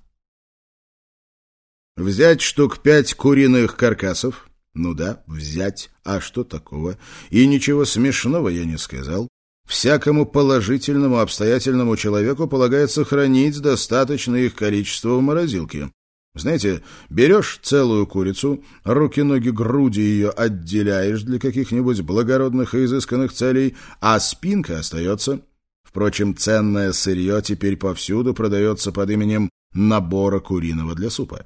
Взять штук пять куриных каркасов. Ну да, взять. А что такого? И ничего смешного я не сказал. Всякому положительному, обстоятельному человеку полагается хранить достаточное их количество в морозилке. Знаете, берешь целую курицу, руки, ноги, груди ее отделяешь для каких-нибудь благородных и изысканных целей, а спинка остается. Впрочем, ценное сырье теперь повсюду продается под именем набора куриного для супа.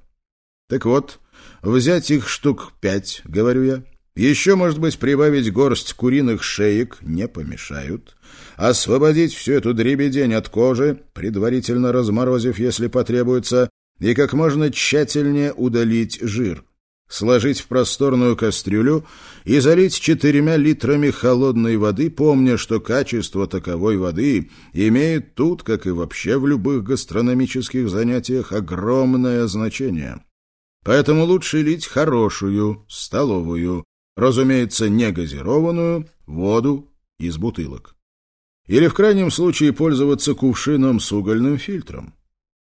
Так вот, взять их штук пять, говорю я, еще, может быть, прибавить горсть куриных шеек не помешают. Освободить всю эту дребедень от кожи, предварительно разморозив, если потребуется, и как можно тщательнее удалить жир. Сложить в просторную кастрюлю и залить четырьмя литрами холодной воды, помня, что качество таковой воды имеет тут, как и вообще в любых гастрономических занятиях, огромное значение. Поэтому лучше лить хорошую, столовую, разумеется, не газированную, воду из бутылок. Или в крайнем случае пользоваться кувшином с угольным фильтром.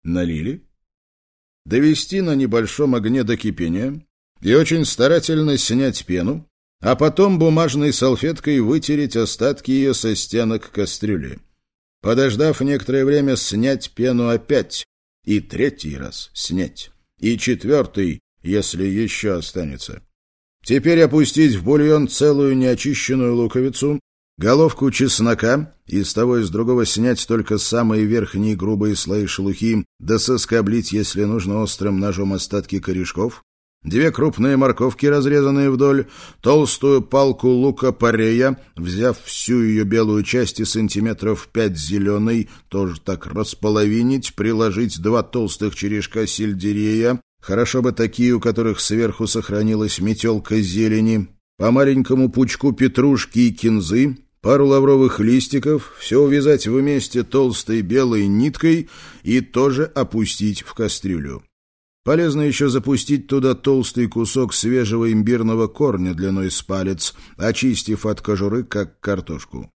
Налили, довести на небольшом огне до кипения и очень старательно снять пену, а потом бумажной салфеткой вытереть остатки ее со стенок кастрюли. Подождав некоторое время, снять пену опять и третий раз снять, и четвертый, если еще останется. Теперь опустить в бульон целую неочищенную луковицу, Головку чеснока, и с того и с другого снять только самые верхние грубые слои шелухи, да соскоблить, если нужно, острым ножом остатки корешков, две крупные морковки, разрезанные вдоль, толстую палку лука-порея, взяв всю ее белую часть и сантиметров пять зеленой, тоже так располовинить, приложить два толстых черешка сельдерея, хорошо бы такие, у которых сверху сохранилась метелка зелени, по маленькому пучку петрушки и кинзы, пару лавровых листиков, все увязать вместе толстой белой ниткой и тоже опустить в кастрюлю. Полезно еще запустить туда толстый кусок свежего имбирного корня длиной с палец, очистив от кожуры, как картошку.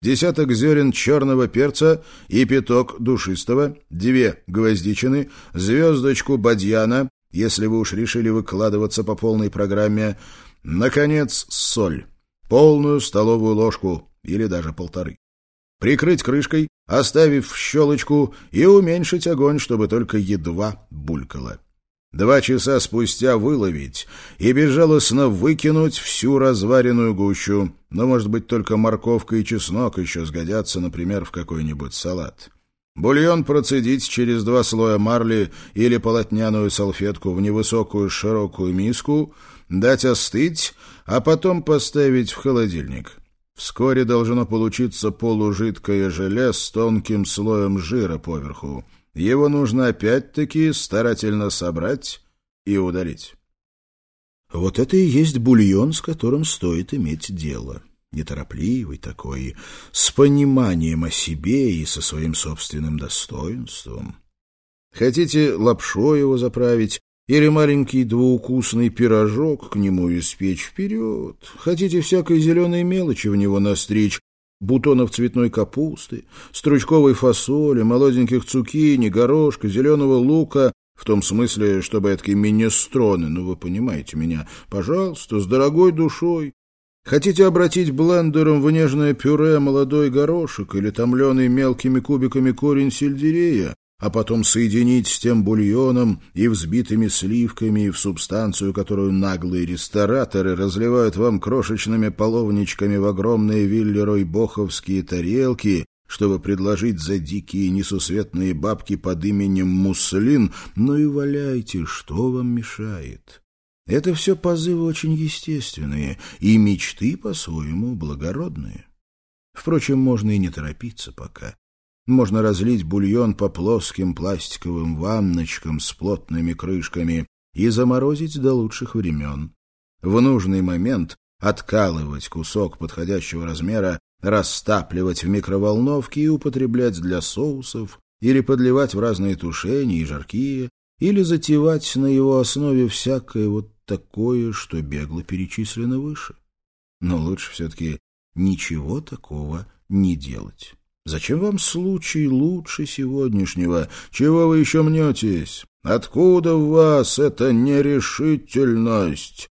Десяток зерен черного перца и пяток душистого, две гвоздичины, звездочку бадьяна, если вы уж решили выкладываться по полной программе, наконец, соль полную столовую ложку или даже полторы. Прикрыть крышкой, оставив щелочку и уменьшить огонь, чтобы только едва булькало. Два часа спустя выловить и безжалостно выкинуть всю разваренную гущу, но, может быть, только морковка и чеснок еще сгодятся, например, в какой-нибудь салат. Бульон процедить через два слоя марли или полотняную салфетку в невысокую широкую миску, дать остыть, а потом поставить в холодильник. Вскоре должно получиться полужидкое желе с тонким слоем жира поверху. Его нужно опять-таки старательно собрать и удалить. Вот это и есть бульон, с которым стоит иметь дело. Неторопливый такой, с пониманием о себе и со своим собственным достоинством. Хотите лапшой его заправить, или маленький двуукусный пирожок к нему испечь вперед. Хотите всякой зеленой мелочи в него настричь, бутонов цветной капусты, стручковой фасоли, молоденьких цукини, горошка, зеленого лука, в том смысле, чтобы эдакие минестроны, ну вы понимаете меня, пожалуйста, с дорогой душой. Хотите обратить блендером в нежное пюре молодой горошек или томленый мелкими кубиками корень сельдерея, а потом соединить с тем бульоном и взбитыми сливками в субстанцию, которую наглые рестораторы разливают вам крошечными половничками в огромные виллерой-боховские тарелки, чтобы предложить за дикие несусветные бабки под именем Муслин, ну и валяйте, что вам мешает? Это все позывы очень естественные и мечты по-своему благородные. Впрочем, можно и не торопиться пока. Можно разлить бульон по плоским пластиковым ванночкам с плотными крышками и заморозить до лучших времен. В нужный момент откалывать кусок подходящего размера, растапливать в микроволновке и употреблять для соусов, или подливать в разные тушения и жаркие, или затевать на его основе всякое вот такое, что бегло перечислено выше. Но лучше все-таки ничего такого не делать. Зачем вам случай лучше сегодняшнего? Чего вы еще мнетесь? Откуда в вас эта нерешительность?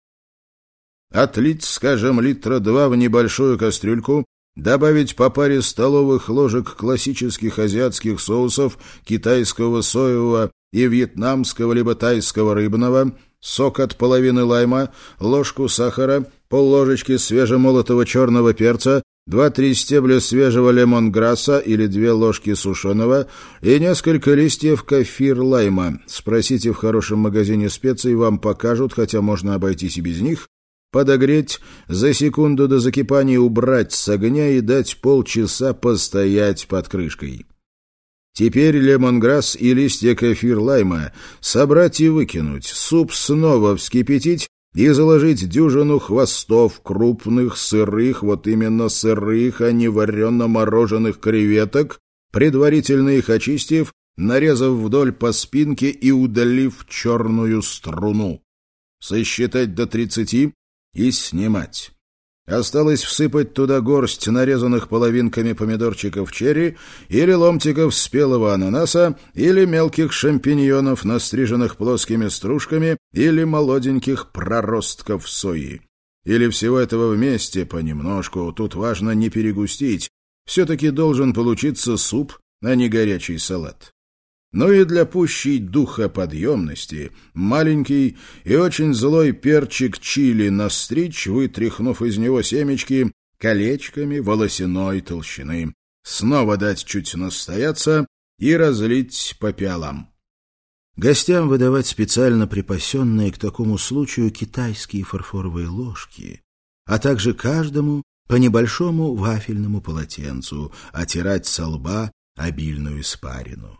Отлить, скажем, литра два в небольшую кастрюльку, добавить по паре столовых ложек классических азиатских соусов, китайского соевого и вьетнамского либо тайского рыбного, сок от половины лайма, ложку сахара, полложечки свежемолотого черного перца, два-три стебля свежего лемонграсса или две ложки сушеного и несколько листьев кафир-лайма. Спросите в хорошем магазине специй, вам покажут, хотя можно обойтись и без них. Подогреть, за секунду до закипания убрать с огня и дать полчаса постоять под крышкой. Теперь лемонграсс и листья кафир-лайма собрать и выкинуть, суп снова вскипятить и заложить дюжину хвостов крупных, сырых, вот именно сырых, а не варено-мороженых креветок, предварительно их очистив, нарезав вдоль по спинке и удалив черную струну. Сосчитать до тридцати и снимать. Осталось всыпать туда горсть нарезанных половинками помидорчиков черри или ломтиков спелого ананаса или мелких шампиньонов, настриженных плоскими стружками или молоденьких проростков сои. Или всего этого вместе понемножку, тут важно не перегустить. Все-таки должен получиться суп, а не горячий салат но и для пущей духоподъемности маленький и очень злой перчик чили настричь, вытряхнув из него семечки колечками волосяной толщины, снова дать чуть настояться и разлить по пиалам. Гостям выдавать специально припасенные к такому случаю китайские фарфоровые ложки, а также каждому по небольшому вафельному полотенцу отирать со лба обильную испарину.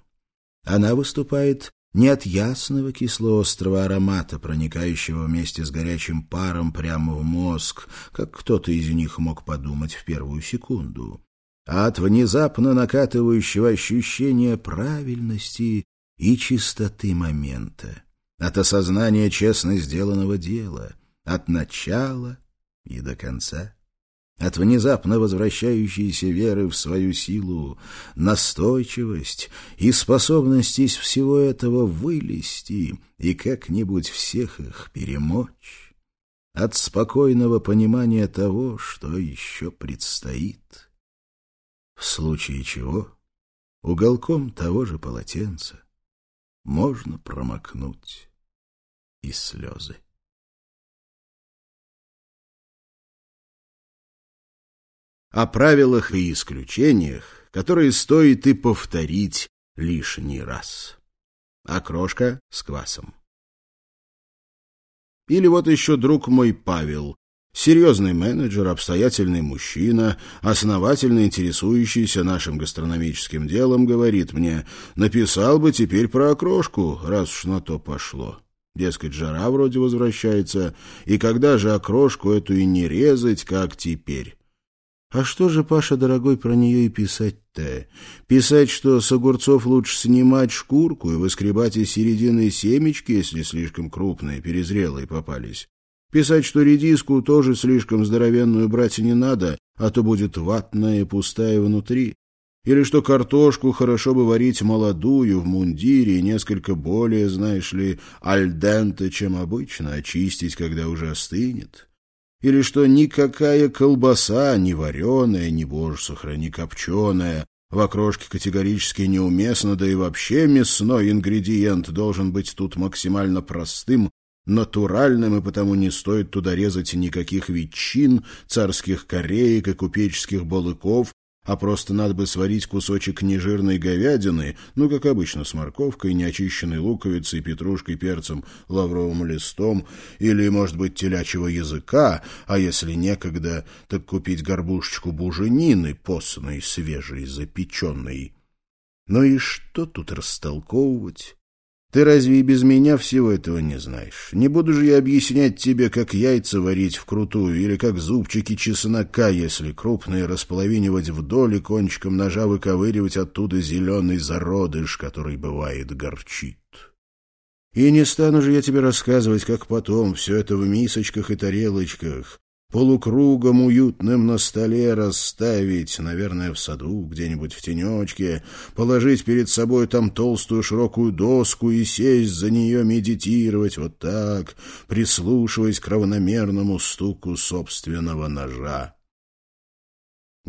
Она выступает не от ясного кисло-острого аромата, проникающего вместе с горячим паром прямо в мозг, как кто-то из них мог подумать в первую секунду, а от внезапно накатывающего ощущения правильности и чистоты момента, от осознания честно сделанного дела, от начала и до конца от внезапно возвращающейся веры в свою силу, настойчивость и способность из всего этого вылезти и как-нибудь всех их перемочь, от спокойного понимания того, что еще предстоит, в случае чего уголком того же полотенца можно промокнуть и слезы. О правилах и исключениях, которые стоит и повторить лишний раз. Окрошка с квасом. Или вот еще друг мой Павел, серьезный менеджер, обстоятельный мужчина, основательно интересующийся нашим гастрономическим делом, говорит мне, написал бы теперь про окрошку, раз уж на то пошло. Дескать, жара вроде возвращается, и когда же окрошку эту и не резать, как теперь? А что же, Паша, дорогой, про нее и писать-то? Писать, что с огурцов лучше снимать шкурку и выскребать из середины семечки, если слишком крупные, перезрелые попались. Писать, что редиску тоже слишком здоровенную брать не надо, а то будет ватная и пустая внутри. Или что картошку хорошо бы варить молодую, в мундире, и несколько более, знаешь ли, альденте, чем обычно, очистить, когда уже остынет или что никакая колбаса, ни вареная, ни, боже сохрани, копченая, в окрошке категорически неуместно, да и вообще мясной ингредиент должен быть тут максимально простым, натуральным, и потому не стоит туда резать никаких ветчин, царских кореек и купеческих балыков, а просто надо бы сварить кусочек нежирной говядины, ну, как обычно, с морковкой, неочищенной луковицей, петрушкой, перцем, лавровым листом, или, может быть, телячьего языка, а если некогда, так купить горбушечку буженины, постной, свежей, запеченной. Ну и что тут растолковывать? Ты разве и без меня всего этого не знаешь? Не буду же я объяснять тебе, как яйца варить вкрутую или как зубчики чеснока, если крупные располовинивать вдоль и кончиком ножа выковыривать оттуда зеленый зародыш, который бывает горчит. И не стану же я тебе рассказывать, как потом все это в мисочках и тарелочках, полукругом уютным на столе расставить, наверное, в саду, где-нибудь в тенечке, положить перед собой там толстую широкую доску и сесть за нее медитировать вот так, прислушиваясь к равномерному стуку собственного ножа.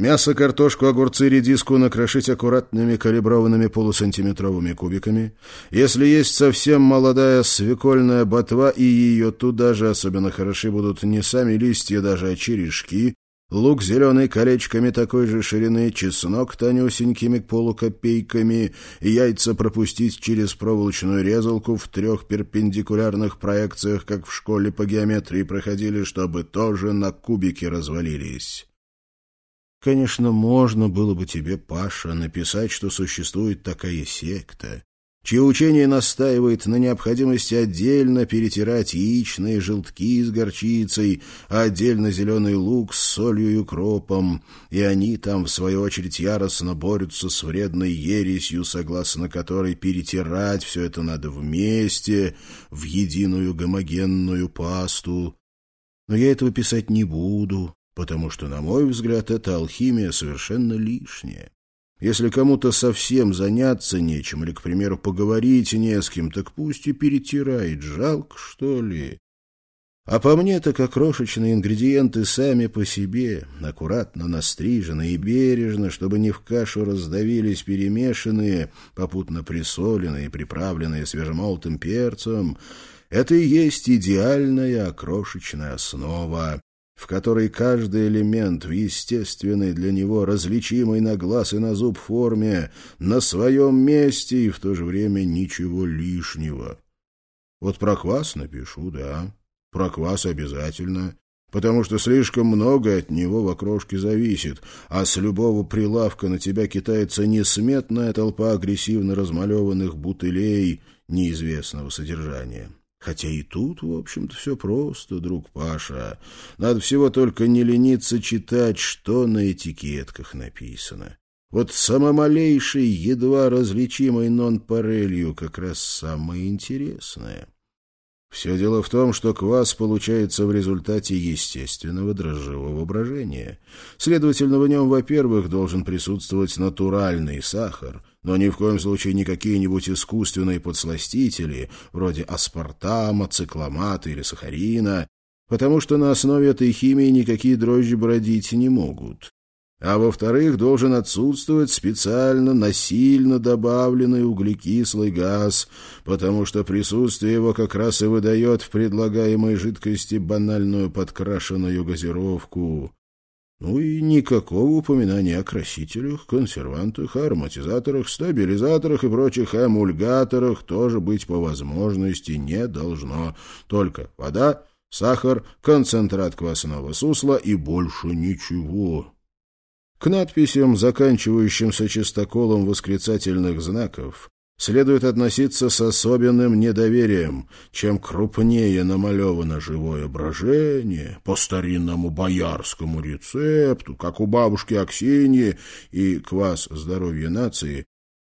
Мясо, картошку, огурцы, редиску накрошить аккуратными калиброванными полусантиметровыми кубиками. Если есть совсем молодая свекольная ботва, и ее туда же особенно хороши будут не сами листья, даже а черешки, лук зеленый колечками такой же ширины, чеснок тонюсенькими полукопейками, яйца пропустить через проволочную резалку в трех перпендикулярных проекциях, как в школе по геометрии проходили, чтобы тоже на кубики развалились. Конечно, можно было бы тебе, Паша, написать, что существует такая секта, чье учение настаивает на необходимости отдельно перетирать яичные желтки с горчицей, а отдельно зеленый лук с солью и укропом, и они там, в свою очередь, яростно борются с вредной ересью, согласно которой перетирать все это надо вместе, в единую гомогенную пасту. Но я этого писать не буду, потому что, на мой взгляд, эта алхимия совершенно лишняя. Если кому-то совсем заняться нечем или, к примеру, поговорить не с кем, так пусть и перетирает. Жалко, что ли? А по мне, так окрошечные ингредиенты сами по себе, аккуратно настриженные и бережно, чтобы не в кашу раздавились перемешанные, попутно присоленные и приправленные свежемолотым перцем, это и есть идеальная окрошечная основа, в которой каждый элемент в естественной для него различимой на глаз и на зуб форме на своем месте и в то же время ничего лишнего. Вот про квас напишу, да, про квас обязательно, потому что слишком много от него в окрошке зависит, а с любого прилавка на тебя китается несметная толпа агрессивно размалеванных бутылей неизвестного содержания. Хотя и тут, в общем-то, все просто, друг Паша. Надо всего только не лениться читать, что на этикетках написано. Вот самомалейшей, едва различимой нон-парелью как раз самое интересное. Все дело в том, что квас получается в результате естественного дрожжевого брожения. Следовательно, в нем, во-первых, должен присутствовать натуральный сахар, но ни в коем случае не какие-нибудь искусственные подсластители, вроде аспартама, цикламата или сахарина, потому что на основе этой химии никакие дрожжи бродить не могут. А во-вторых, должен отсутствовать специально насильно добавленный углекислый газ, потому что присутствие его как раз и выдает в предлагаемой жидкости банальную подкрашенную газировку. Ну и никакого упоминания о красителях, консервантах, ароматизаторах, стабилизаторах и прочих эмульгаторах тоже быть по возможности не должно. Только вода, сахар, концентрат квасного сусла и больше ничего. К надписям, заканчивающимся чистоколом восклицательных знаков, следует относиться с особенным недоверием. Чем крупнее намалевано живое брожение, по старинному боярскому рецепту, как у бабушки Аксиньи и квас здоровья нации,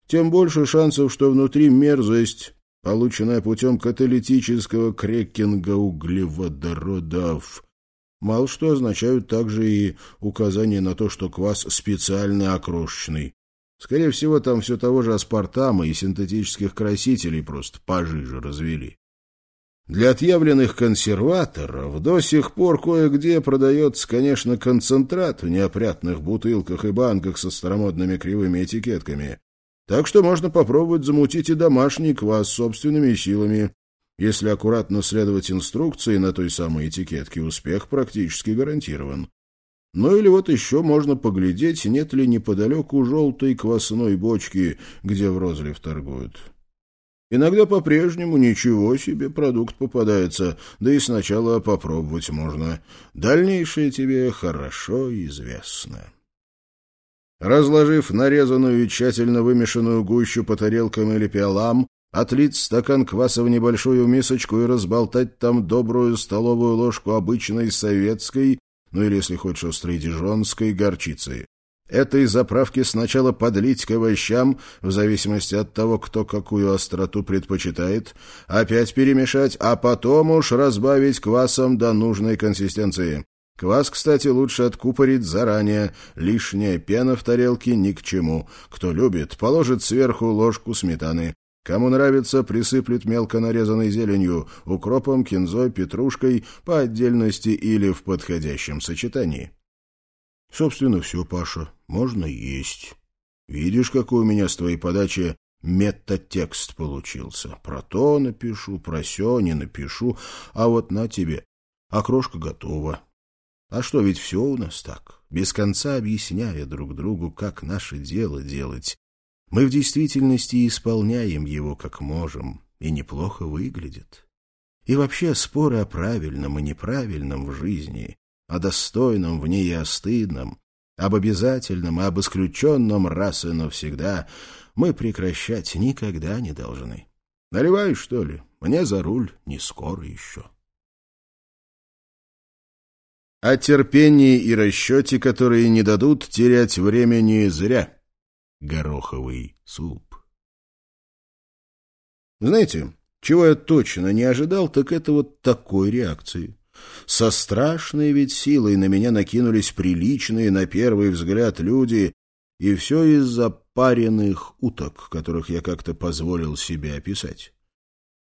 тем больше шансов, что внутри мерзость, полученная путем каталитического крекинга углеводородов. Мало что означают также и указания на то, что квас специально окрошечный, Скорее всего, там все того же аспартама и синтетических красителей просто пожиже развели. Для отъявленных консерваторов до сих пор кое-где продается, конечно, концентрат в неопрятных бутылках и банках со старомодными кривыми этикетками. Так что можно попробовать замутить и домашний квас собственными силами. Если аккуратно следовать инструкции на той самой этикетке, успех практически гарантирован. Ну или вот еще можно поглядеть, нет ли неподалеку желтой квасной бочки, где в розлив торгуют. Иногда по-прежнему ничего себе продукт попадается, да и сначала попробовать можно. Дальнейшее тебе хорошо известно. Разложив нарезанную и тщательно вымешанную гущу по тарелкам или пиалам, отлить стакан кваса в небольшую мисочку и разболтать там добрую столовую ложку обычной советской, ну или, если хочешь, острой дижонской горчицы. Этой заправки сначала подлить к овощам, в зависимости от того, кто какую остроту предпочитает, опять перемешать, а потом уж разбавить квасом до нужной консистенции. Квас, кстати, лучше откупорить заранее, лишняя пена в тарелке ни к чему. Кто любит, положит сверху ложку сметаны. Кому нравится, присыплет мелко нарезанной зеленью, укропом, кинзой, петрушкой, по отдельности или в подходящем сочетании. Собственно, все, Паша, можно есть. Видишь, какой у меня с твоей подачи метатекст получился. Про то напишу, про сё не напишу, а вот на тебе. Окрошка готова. А что, ведь все у нас так, без конца объясняя друг другу, как наше дело делать, мы в действительности исполняем его как можем, и неплохо выглядит. И вообще споры о правильном и неправильном в жизни, о достойном в ней и о стыдном, об обязательном и об исключенном раз и навсегда мы прекращать никогда не должны. Наливай, что ли? Мне за руль не скоро еще. О терпении и расчете, которые не дадут терять времени зря гороховый суп. Знаете, чего я точно не ожидал, так это вот такой реакции. Со страшной ведь силой на меня накинулись приличные, на первый взгляд, люди, и все из-за паренных уток, которых я как-то позволил себе описать.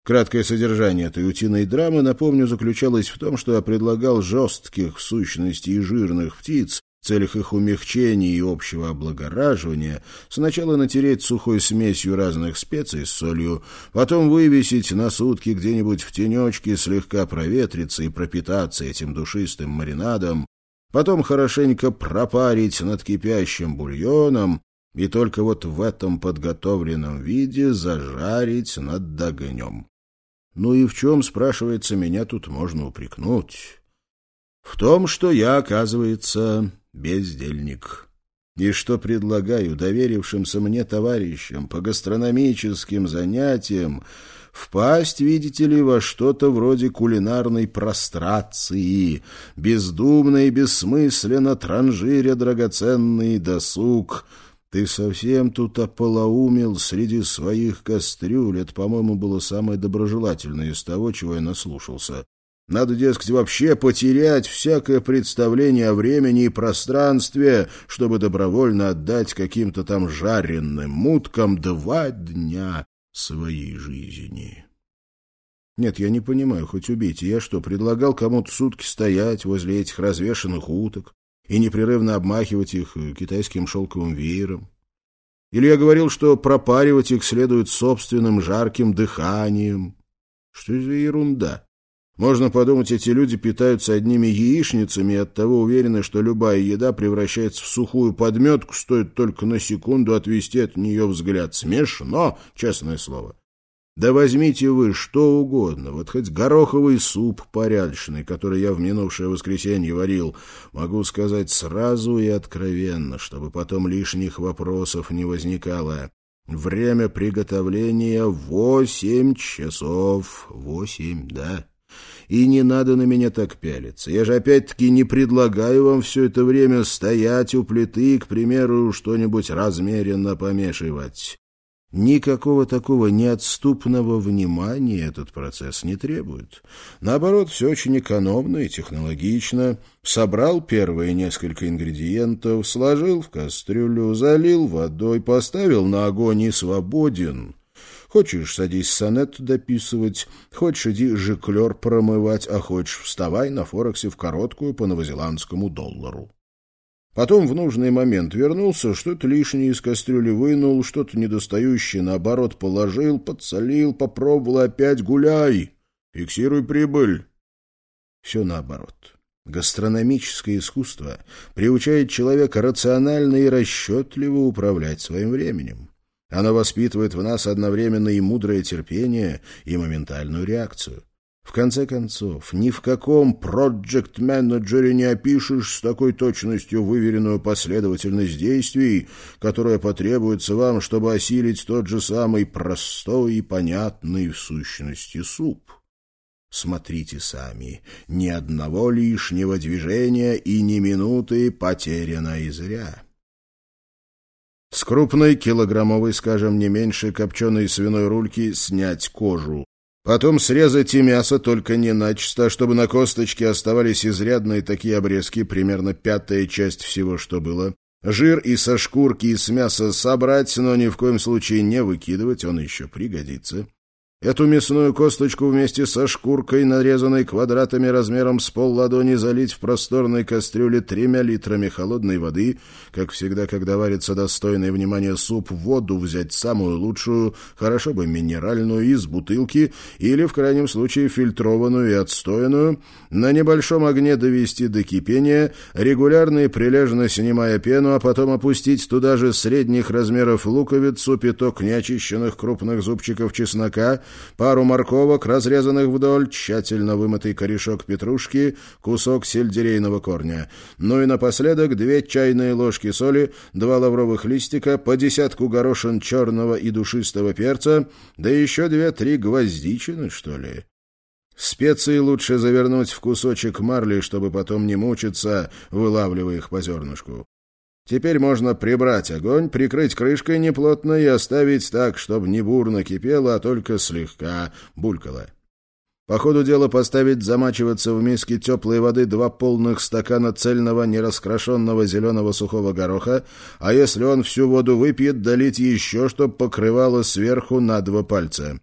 Краткое содержание этой утиной драмы, напомню, заключалось в том, что я предлагал жестких, в сущности, и жирных птиц, целях их умягчения и общего облагораживания сначала натереть сухой смесью разных специй с солью, потом вывесить на сутки где-нибудь в тенечке, слегка проветриться и пропитаться этим душистым маринадом, потом хорошенько пропарить над кипящим бульоном и только вот в этом подготовленном виде зажарить над огнем. Ну и в чем, спрашивается, меня тут можно упрекнуть? В том, что я, оказывается, бездельник. И что предлагаю доверившимся мне товарищам по гастрономическим занятиям впасть, видите ли, во что-то вроде кулинарной прострации, бездумно и бессмысленно транжиря драгоценный досуг. Ты совсем тут ополоумел среди своих кастрюль. Это, по-моему, было самое доброжелательное из того, чего я наслушался. Надо, дескать, вообще потерять всякое представление о времени и пространстве, чтобы добровольно отдать каким-то там жареным муткам два дня своей жизни. Нет, я не понимаю, хоть убейте. Я что, предлагал кому-то сутки стоять возле этих развешанных уток и непрерывно обмахивать их китайским шелковым веером? Или я говорил, что пропаривать их следует собственным жарким дыханием? Что за ерунда? Можно подумать, эти люди питаются одними яичницами и оттого уверены, что любая еда превращается в сухую подметку, стоит только на секунду отвести от нее взгляд. Смешно, честное слово. Да возьмите вы что угодно, вот хоть гороховый суп порядочный, который я в минувшее воскресенье варил, могу сказать сразу и откровенно, чтобы потом лишних вопросов не возникало. Время приготовления восемь часов. Восемь, да? И не надо на меня так пялиться. Я же опять-таки не предлагаю вам все это время стоять у плиты, к примеру, что-нибудь размеренно помешивать. Никакого такого неотступного внимания этот процесс не требует. Наоборот, все очень экономно и технологично. Собрал первые несколько ингредиентов, сложил в кастрюлю, залил водой, поставил на огонь и свободен. Хочешь, садись сонет дописывать, хочешь, иди жиклер промывать, а хочешь, вставай на Форексе в короткую по новозеландскому доллару. Потом в нужный момент вернулся, что-то лишнее из кастрюли вынул, что-то недостающее, наоборот, положил, подсолил, попробовал, опять гуляй, фиксируй прибыль. Все наоборот. Гастрономическое искусство приучает человека рационально и расчетливо управлять своим временем. Оно воспитывает в нас одновременно и мудрое терпение, и моментальную реакцию. В конце концов, ни в каком проект-менеджере не опишешь с такой точностью выверенную последовательность действий, которая потребуется вам, чтобы осилить тот же самый простой и понятный в сущности суп. Смотрите сами, ни одного лишнего движения и ни минуты потеряно и зря. С крупной, килограммовой, скажем, не меньше копченой свиной рульки снять кожу, Потом срезать и мясо, только не начисто, чтобы на косточке оставались изрядные такие обрезки, примерно пятая часть всего, что было. Жир и со шкурки и с мяса собрать, но ни в коем случае не выкидывать, он еще пригодится. Эту мясную косточку вместе со шкуркой, нарезанной квадратами размером с пол ладони, залить в просторной кастрюле тремя литрами холодной воды. Как всегда, когда варится достойный внимания суп, воду взять самую лучшую, хорошо бы минеральную, из бутылки, или, в крайнем случае, фильтрованную и отстоянную. На небольшом огне довести до кипения, регулярно и прилежно снимая пену, а потом опустить туда же средних размеров луковицу, пяток неочищенных крупных зубчиков чеснока — пару морковок, разрезанных вдоль, тщательно вымытый корешок петрушки, кусок сельдерейного корня. Ну и напоследок две чайные ложки соли, два лавровых листика, по десятку горошин черного и душистого перца, да еще две-три гвоздичины, что ли. Специи лучше завернуть в кусочек марли, чтобы потом не мучиться, вылавливая их по зернышку. Теперь можно прибрать огонь, прикрыть крышкой неплотно и оставить так, чтобы не бурно кипело, а только слегка булькало. По ходу дела поставить замачиваться в миске теплой воды два полных стакана цельного нераскрашенного зеленого сухого гороха, а если он всю воду выпьет, долить еще, чтоб покрывало сверху на два пальца.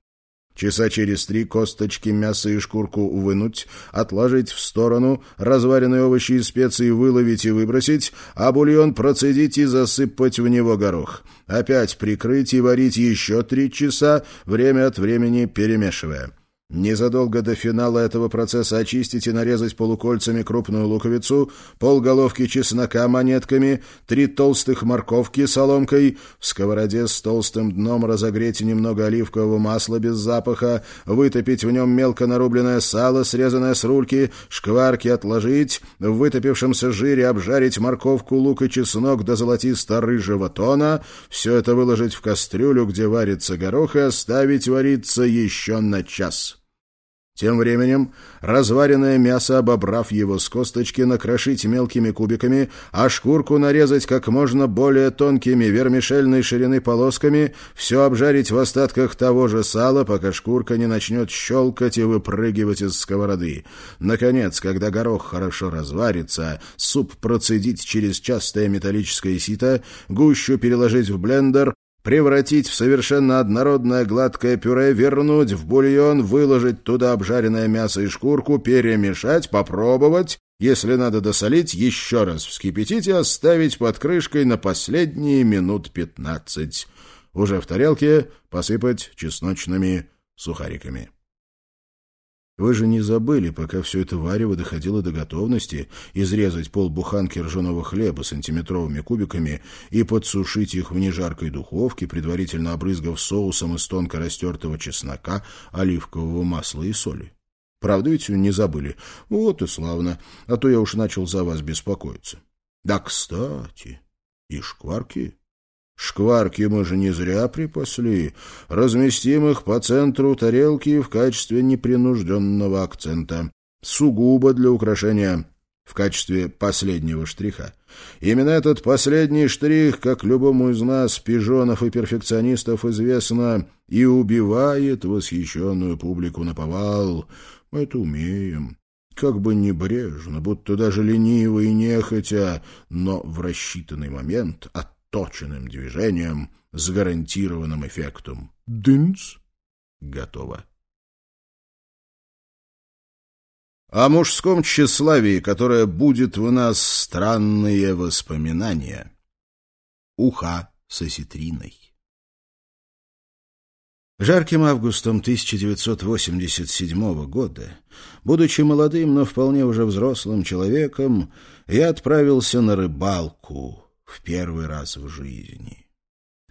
Часа через три косточки, мясо и шкурку вынуть, отложить в сторону, разваренные овощи и специи выловить и выбросить, а бульон процедить и засыпать в него горох. Опять прикрыть и варить еще три часа, время от времени перемешивая. Незадолго до финала этого процесса очистить и нарезать полукольцами крупную луковицу, полголовки чеснока монетками, три толстых морковки соломкой, в сковороде с толстым дном разогреть немного оливкового масла без запаха, вытопить в нем мелко нарубленное сало, срезанное с рульки, шкварки отложить, в вытопившемся жире обжарить морковку, лук и чеснок до золотисто-рыжего тона, все это выложить в кастрюлю, где варится горох, и оставить вариться еще на час. Тем временем разваренное мясо, обобрав его с косточки, накрошить мелкими кубиками, а шкурку нарезать как можно более тонкими вермишельной ширины полосками, все обжарить в остатках того же сала, пока шкурка не начнет щелкать и выпрыгивать из сковороды. Наконец, когда горох хорошо разварится, суп процедить через частое металлическое сито, гущу переложить в блендер, превратить в совершенно однородное гладкое пюре, вернуть в бульон, выложить туда обжаренное мясо и шкурку, перемешать, попробовать, если надо досолить, еще раз вскипятить и оставить под крышкой на последние минут пятнадцать. Уже в тарелке посыпать чесночными сухариками. Вы же не забыли, пока все это варево доходило до готовности, изрезать полбуханки ржаного хлеба сантиметровыми кубиками и подсушить их в нежаркой духовке, предварительно обрызгав соусом из тонко растертого чеснока, оливкового масла и соли. Правда ведь не забыли? Вот и славно, а то я уж начал за вас беспокоиться. Да, кстати, и шкварки... Шкварки мы же не зря припасли. Разместим их по центру тарелки в качестве непринужденного акцента. Сугубо для украшения, в качестве последнего штриха. Именно этот последний штрих, как любому из нас, пижонов и перфекционистов, известно, и убивает восхищенную публику на повал. Мы это умеем. Как бы небрежно, будто даже лениво и нехотя, но в рассчитанный момент от точенным движением с гарантированным эффектом. Дынц! Готово. О мужском тщеславии, которое будет в нас странные воспоминания. Уха с осетриной. Жарким августом 1987 года, будучи молодым, но вполне уже взрослым человеком, я отправился на рыбалку в первый раз в жизни.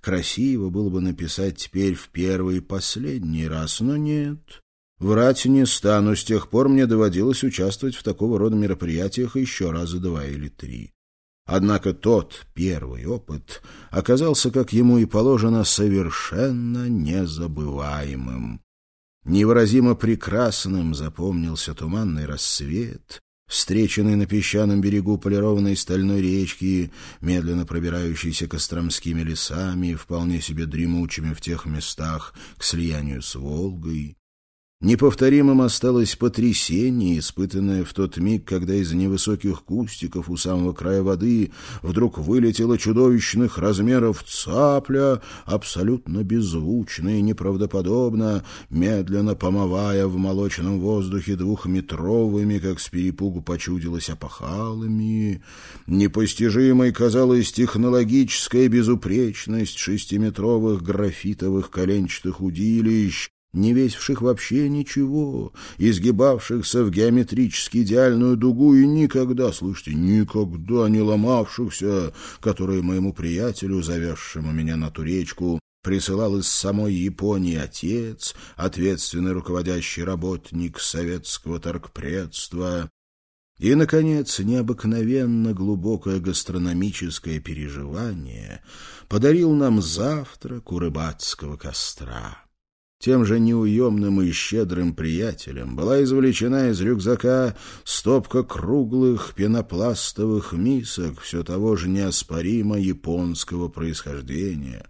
Красиво было бы написать теперь в первый и последний раз, но нет. Врать не стану, с тех пор мне доводилось участвовать в такого рода мероприятиях еще раза два или три. Однако тот первый опыт оказался, как ему и положено, совершенно незабываемым. Невыразимо прекрасным запомнился туманный рассвет, встреченный на песчаном берегу полированной стальной речки, медленно пробирающейся костромскими лесами, вполне себе дремучими в тех местах к слиянию с Волгой, Неповторимым осталось потрясение, испытанное в тот миг, когда из невысоких кустиков у самого края воды вдруг вылетела чудовищных размеров цапля, абсолютно беззвучно и неправдоподобно, медленно помывая в молочном воздухе двухметровыми, как с перепугу почудилось, опахалами. Непостижимой казалась технологическая безупречность шестиметровых графитовых коленчатых удилищ, не весивших вообще ничего, изгибавшихся в геометрически идеальную дугу и никогда, слышите, никогда не ломавшихся, которые моему приятелю, завязшему меня на ту речку, присылал из самой Японии отец, ответственный руководящий работник советского торгпредства, и, наконец, необыкновенно глубокое гастрономическое переживание подарил нам завтрак у рыбацкого костра. Тем же неуемным и щедрым приятелем была извлечена из рюкзака стопка круглых пенопластовых мисок все того же неоспоримо японского происхождения.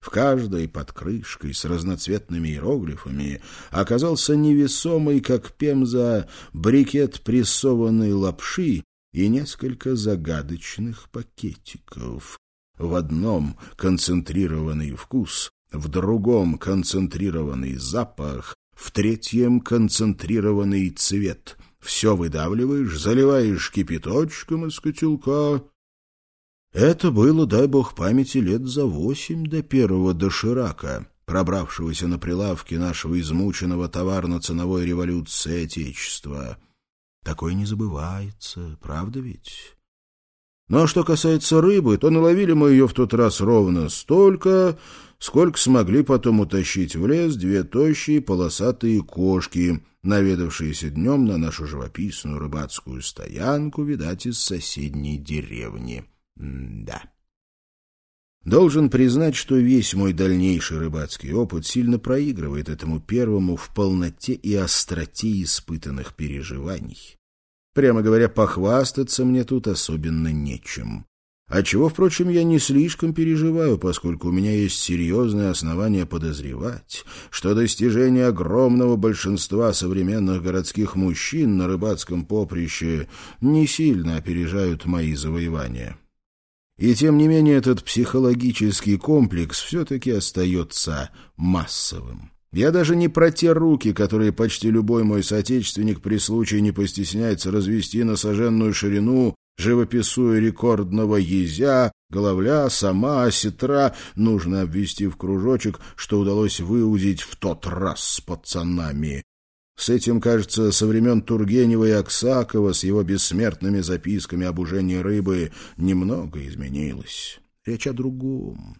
В каждой под крышкой с разноцветными иероглифами оказался невесомый, как пемза, брикет прессованной лапши и несколько загадочных пакетиков. В одном концентрированный вкус, в другом концентрированный запах, в третьем концентрированный цвет. Все выдавливаешь, заливаешь кипяточком из котелка. Это было, дай бог памяти, лет за восемь до первого доширака, пробравшегося на прилавки нашего измученного товарно-ценовой революции Отечества. Такое не забывается, правда ведь? Но что касается рыбы, то наловили мы ее в тот раз ровно столько, сколько смогли потом утащить в лес две тощие полосатые кошки, наведавшиеся днем на нашу живописную рыбацкую стоянку, видать, из соседней деревни. М да. Должен признать, что весь мой дальнейший рыбацкий опыт сильно проигрывает этому первому в полноте и остроте испытанных переживаний. Прямо говоря, похвастаться мне тут особенно нечем. Чего, впрочем, я не слишком переживаю, поскольку у меня есть серьезные основания подозревать, что достижения огромного большинства современных городских мужчин на рыбацком поприще не сильно опережают мои завоевания. И тем не менее этот психологический комплекс все-таки остается массовым. Я даже не про те руки, которые почти любой мой соотечественник при случае не постесняется развести на соженную ширину живописуя рекордного езя, головля, сама, осетра, нужно обвести в кружочек, что удалось выудить в тот раз с пацанами. С этим, кажется, со времен Тургенева и Аксакова с его бессмертными записками об ужении рыбы немного изменилось. Речь о другом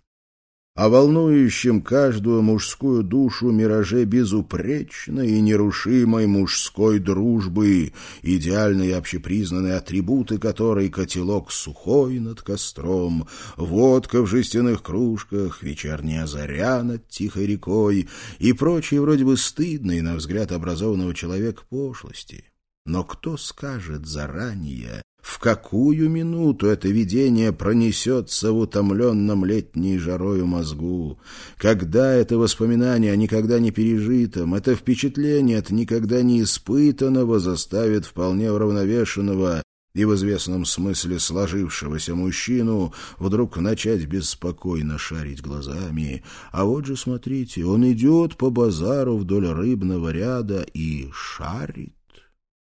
о волнующем каждую мужскую душу мираже безупречной и нерушимой мужской дружбы, идеальные общепризнанные атрибуты которой котелок сухой над костром, водка в жестяных кружках, вечерняя заря над тихой рекой и прочие вроде бы стыдные, на взгляд образованного человека, пошлости. Но кто скажет заранее, в какую минуту это видение пронесется в утомленном летней жарою мозгу? Когда это воспоминание о никогда не пережитом, это впечатление от никогда не испытанного заставит вполне уравновешенного и в известном смысле сложившегося мужчину вдруг начать беспокойно шарить глазами. А вот же, смотрите, он идет по базару вдоль рыбного ряда и шарит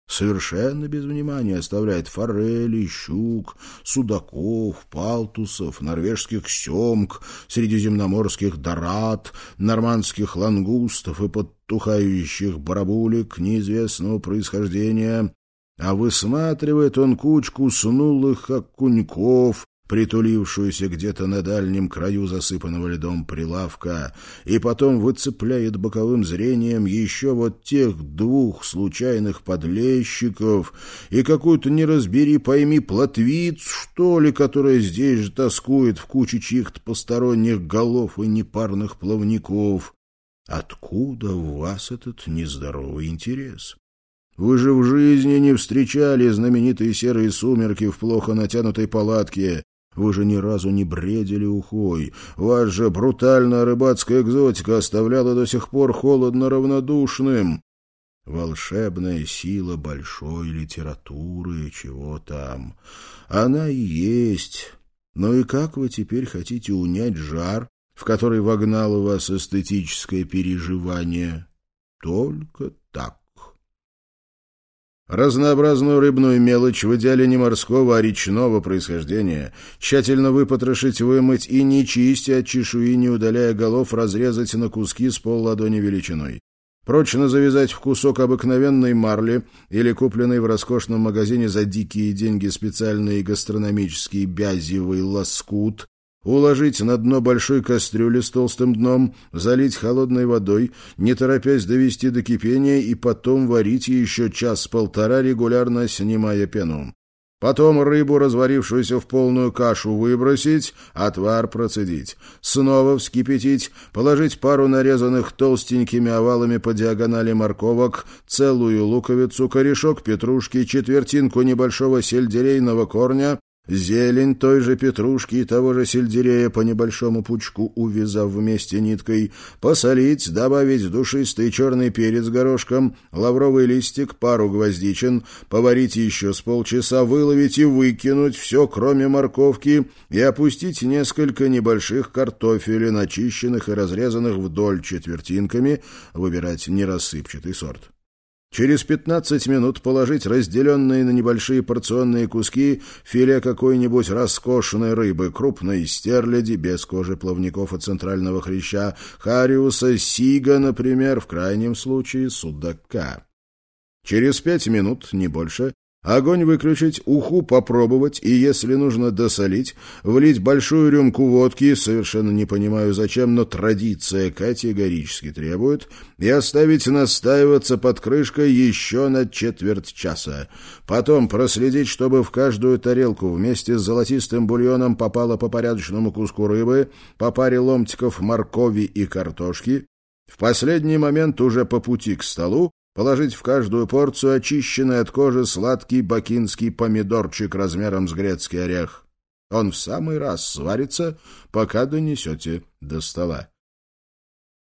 совершенно без внимания оставляет форели, щук, судаков, палтусов, норвежских семг, средиземноморских дорат, нормандских лангустов и подтухающих барабулек неизвестного происхождения, а высматривает он кучку снулых окуньков, притулившуюся где-то на дальнем краю засыпанного льдом прилавка, и потом выцепляет боковым зрением еще вот тех двух случайных подлещиков и какую-то не разбери пойми плотвиц, что ли, которая здесь же тоскует в куче чьих-то посторонних голов и непарных плавников. Откуда у вас этот нездоровый интерес? Вы же в жизни не встречали знаменитые серые сумерки в плохо натянутой палатке, вы же ни разу не бредили ухой. Вас же брутальная рыбацкая экзотика оставляла до сих пор холодно равнодушным. Волшебная сила большой литературы, чего там. Она и есть. Но и как вы теперь хотите унять жар, в который вогнало вас эстетическое переживание? Только. Разнообразную рыбную мелочь, в идеале не морского, а речного происхождения, тщательно выпотрошить, вымыть и, не чистя от чешуи, не удаляя голов, разрезать на куски с полладони величиной. Прочно завязать в кусок обыкновенной марли или купленный в роскошном магазине за дикие деньги специальный гастрономический бязевый лоскут, уложить на дно большой кастрюли с толстым дном, залить холодной водой, не торопясь довести до кипения и потом варить еще час-полтора, регулярно снимая пену. Потом рыбу, разварившуюся в полную кашу, выбросить, отвар процедить. Снова вскипятить, положить пару нарезанных толстенькими овалами по диагонали морковок, целую луковицу, корешок петрушки, четвертинку небольшого сельдерейного корня, Зелень той же петрушки и того же сельдерея по небольшому пучку, увязав вместе ниткой, посолить, добавить душистый черный перец горошком, лавровый листик, пару гвоздичин, поварить еще с полчаса, выловить и выкинуть все, кроме морковки, и опустить несколько небольших картофелин, очищенных и разрезанных вдоль четвертинками, выбирать нерассыпчатый сорт. Через 15 минут положить разделенные на небольшие порционные куски филе какой-нибудь роскошной рыбы, крупной стерляди, без кожи плавников и центрального хряща, хариуса, сига, например, в крайнем случае судака. Через пять минут, не больше, Огонь выключить, уху попробовать и, если нужно досолить, влить большую рюмку водки, совершенно не понимаю зачем, но традиция категорически требует, и оставить настаиваться под крышкой еще на четверть часа. Потом проследить, чтобы в каждую тарелку вместе с золотистым бульоном попало по порядочному куску рыбы, по паре ломтиков моркови и картошки, в последний момент уже по пути к столу положить в каждую порцию очищенный от кожи сладкий бакинский помидорчик размером с грецкий орех. Он в самый раз сварится, пока донесете до стола.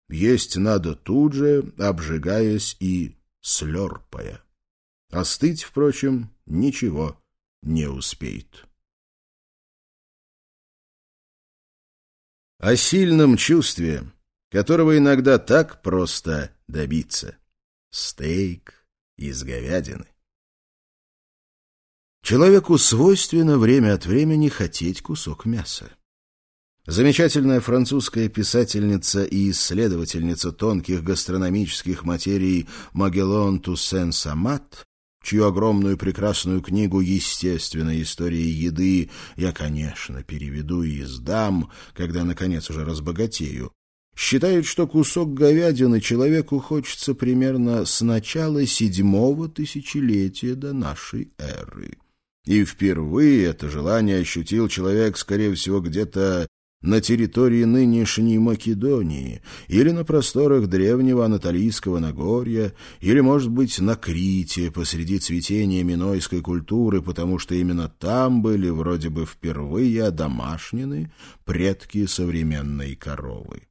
Есть надо тут же, обжигаясь и слерпая. Остыть, впрочем, ничего не успеет. О сильном чувстве, которого иногда так просто добиться стейк из говядины. Человеку свойственно время от времени хотеть кусок мяса. Замечательная французская писательница и исследовательница тонких гастрономических материй Магеллон Туссен Самат, чью огромную прекрасную книгу «Естественная история еды» я, конечно, переведу и издам, когда, наконец, уже разбогатею, считают, что кусок говядины человеку хочется примерно с начала седьмого тысячелетия до нашей эры. И впервые это желание ощутил человек, скорее всего, где-то на территории нынешней Македонии или на просторах древнего Анатолийского Нагорья, или, может быть, на Крите посреди цветения минойской культуры, потому что именно там были вроде бы впервые одомашнены предки современной коровы.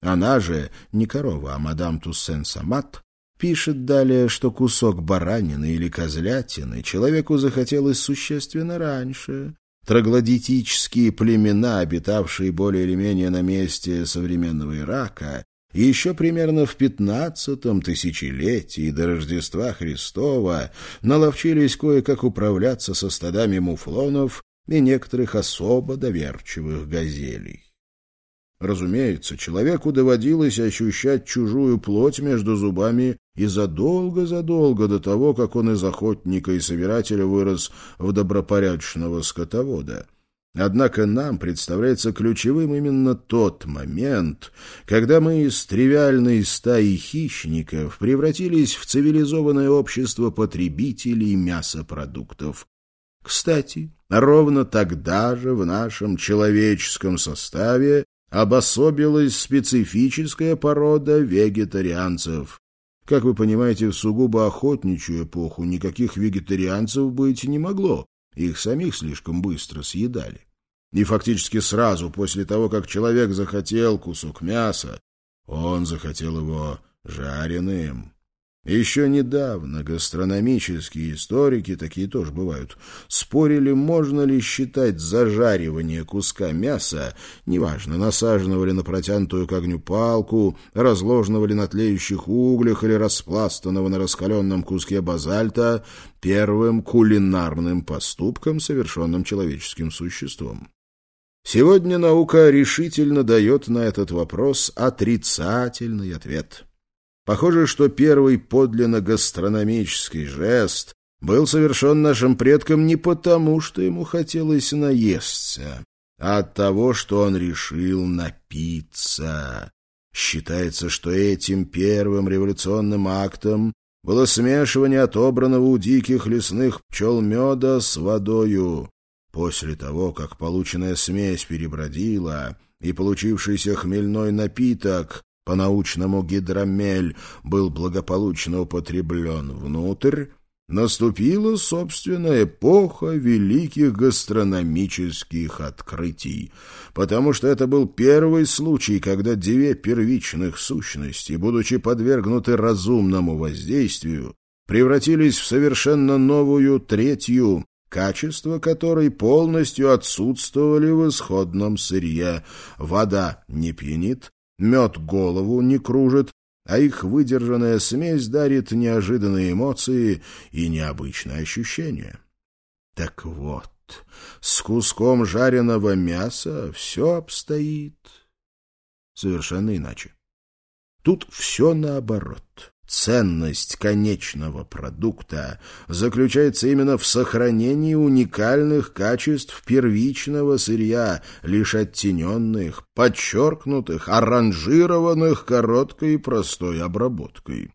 Она же, не корова, а мадам Туссен Самат, пишет далее, что кусок баранины или козлятины человеку захотелось существенно раньше. Троглодитические племена, обитавшие более или менее на месте современного Ирака, еще примерно в пятнадцатом тысячелетии до Рождества Христова наловчились кое-как управляться со стадами муфлонов и некоторых особо доверчивых газелей. Разумеется, человеку доводилось ощущать чужую плоть между зубами и задолго-задолго до того, как он из охотника и собирателя вырос в добропорядочного скотовода. Однако нам представляется ключевым именно тот момент, когда мы из тривиальной стаи хищников превратились в цивилизованное общество потребителей мясопродуктов. Кстати, ровно тогда же в нашем человеческом составе обособилась специфическая порода вегетарианцев. Как вы понимаете, в сугубо охотничью эпоху никаких вегетарианцев быть не могло, их самих слишком быстро съедали. И фактически сразу после того, как человек захотел кусок мяса, он захотел его жареным. Еще недавно гастрономические историки, такие тоже бывают, спорили, можно ли считать зажаривание куска мяса, неважно, насаженного ли на протянутую к огню палку, разложенного ли на тлеющих углях или распластанного на раскаленном куске базальта, первым кулинарным поступком, совершенным человеческим существом. Сегодня наука решительно дает на этот вопрос отрицательный ответ – Похоже, что первый подлинно гастрономический жест был совершен нашим предком не потому, что ему хотелось наесться, а от того, что он решил напиться. Считается, что этим первым революционным актом было смешивание отобранного у диких лесных пчел меда с водою. После того, как полученная смесь перебродила, и получившийся хмельной напиток по-научному гидромель, был благополучно употреблен внутрь, наступила, собственно, эпоха великих гастрономических открытий, потому что это был первый случай, когда две первичных сущности, будучи подвергнуты разумному воздействию, превратились в совершенно новую третью, качества которой полностью отсутствовали в исходном сырье. Вода не пьянит, Мед голову не кружит, а их выдержанная смесь дарит неожиданные эмоции и необычные ощущения. Так вот, с куском жареного мяса все обстоит совершенно иначе. Тут все наоборот. Ценность конечного продукта заключается именно в сохранении уникальных качеств первичного сырья, лишь оттененных, подчеркнутых, оранжированных короткой и простой обработкой.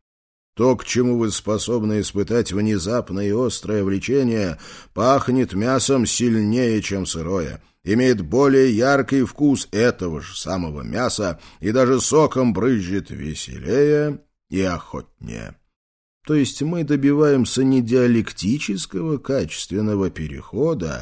То, к чему вы способны испытать внезапное и острое влечение, пахнет мясом сильнее, чем сырое, имеет более яркий вкус этого же самого мяса и даже соком брызжет веселее и охотнее. То есть мы добиваемся не диалектического качественного перехода,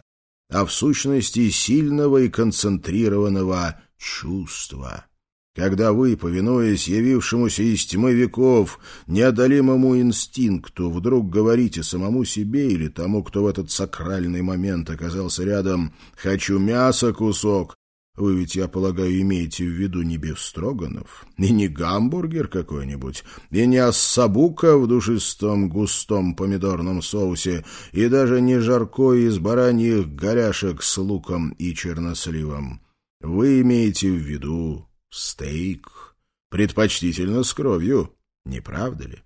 а в сущности сильного и концентрированного чувства. Когда вы, повинуясь явившемуся из тьмы веков, неодолимому инстинкту, вдруг говорите самому себе или тому, кто в этот сакральный момент оказался рядом «хочу мяса кусок», вы ведь, я полагаю, имеете в виду не бифстроганов, и не гамбургер какой-нибудь, и не ассабука в душистом густом помидорном соусе, и даже не жарко из бараньих горяшек с луком и черносливом. Вы имеете в виду стейк, предпочтительно с кровью, не правда ли?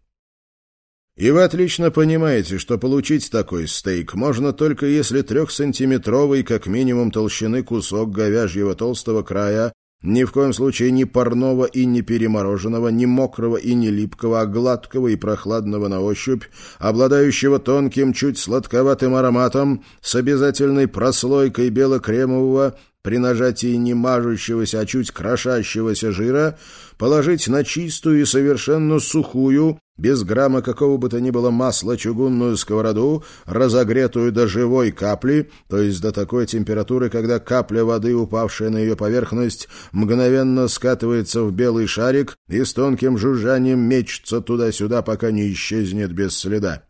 И вы отлично понимаете, что получить такой стейк можно только если трехсантиметровый, как минимум, толщины кусок говяжьего толстого края, ни в коем случае не парного и не перемороженного, не мокрого и не липкого, а гладкого и прохладного на ощупь, обладающего тонким, чуть сладковатым ароматом, с обязательной прослойкой белокремового, при нажатии не мажущегося, а чуть крошащегося жира, положить на чистую и совершенно сухую, без грамма какого бы то ни было масла чугунную сковороду, разогретую до живой капли, то есть до такой температуры, когда капля воды, упавшая на ее поверхность, мгновенно скатывается в белый шарик и с тонким жужжанием мечется туда-сюда, пока не исчезнет без следа.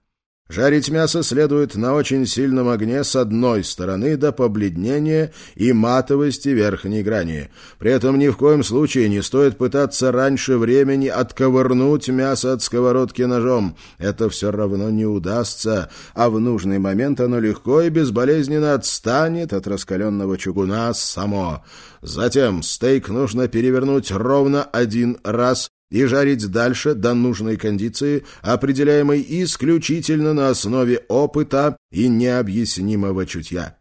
Жарить мясо следует на очень сильном огне с одной стороны до побледнения и матовости верхней грани. При этом ни в коем случае не стоит пытаться раньше времени отковырнуть мясо от сковородки ножом. Это все равно не удастся, а в нужный момент оно легко и безболезненно отстанет от раскаленного чугуна само. Затем стейк нужно перевернуть ровно один раз и жарить дальше до нужной кондиции, определяемой исключительно на основе опыта и необъяснимого чутья.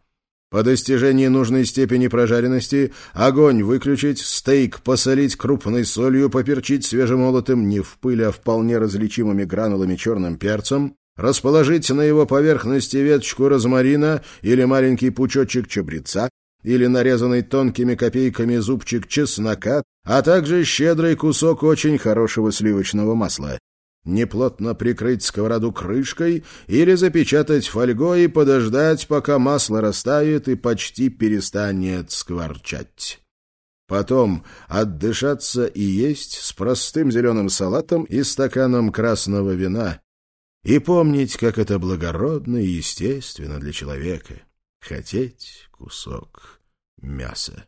По достижении нужной степени прожаренности огонь выключить, стейк посолить крупной солью, поперчить свежемолотым, не в пыль, а вполне различимыми гранулами черным перцем, расположить на его поверхности веточку розмарина или маленький пучочек чабреца, или нарезанный тонкими копейками зубчик чеснока, а также щедрый кусок очень хорошего сливочного масла неплотно прикрыть сковороду крышкой или запечатать фольгой и подождать, пока масло растает и почти перестанет скворчать. Потом отдышаться и есть с простым зеленым салатом и стаканом красного вина и помнить, как это благородно и естественно для человека — хотеть кусок мяса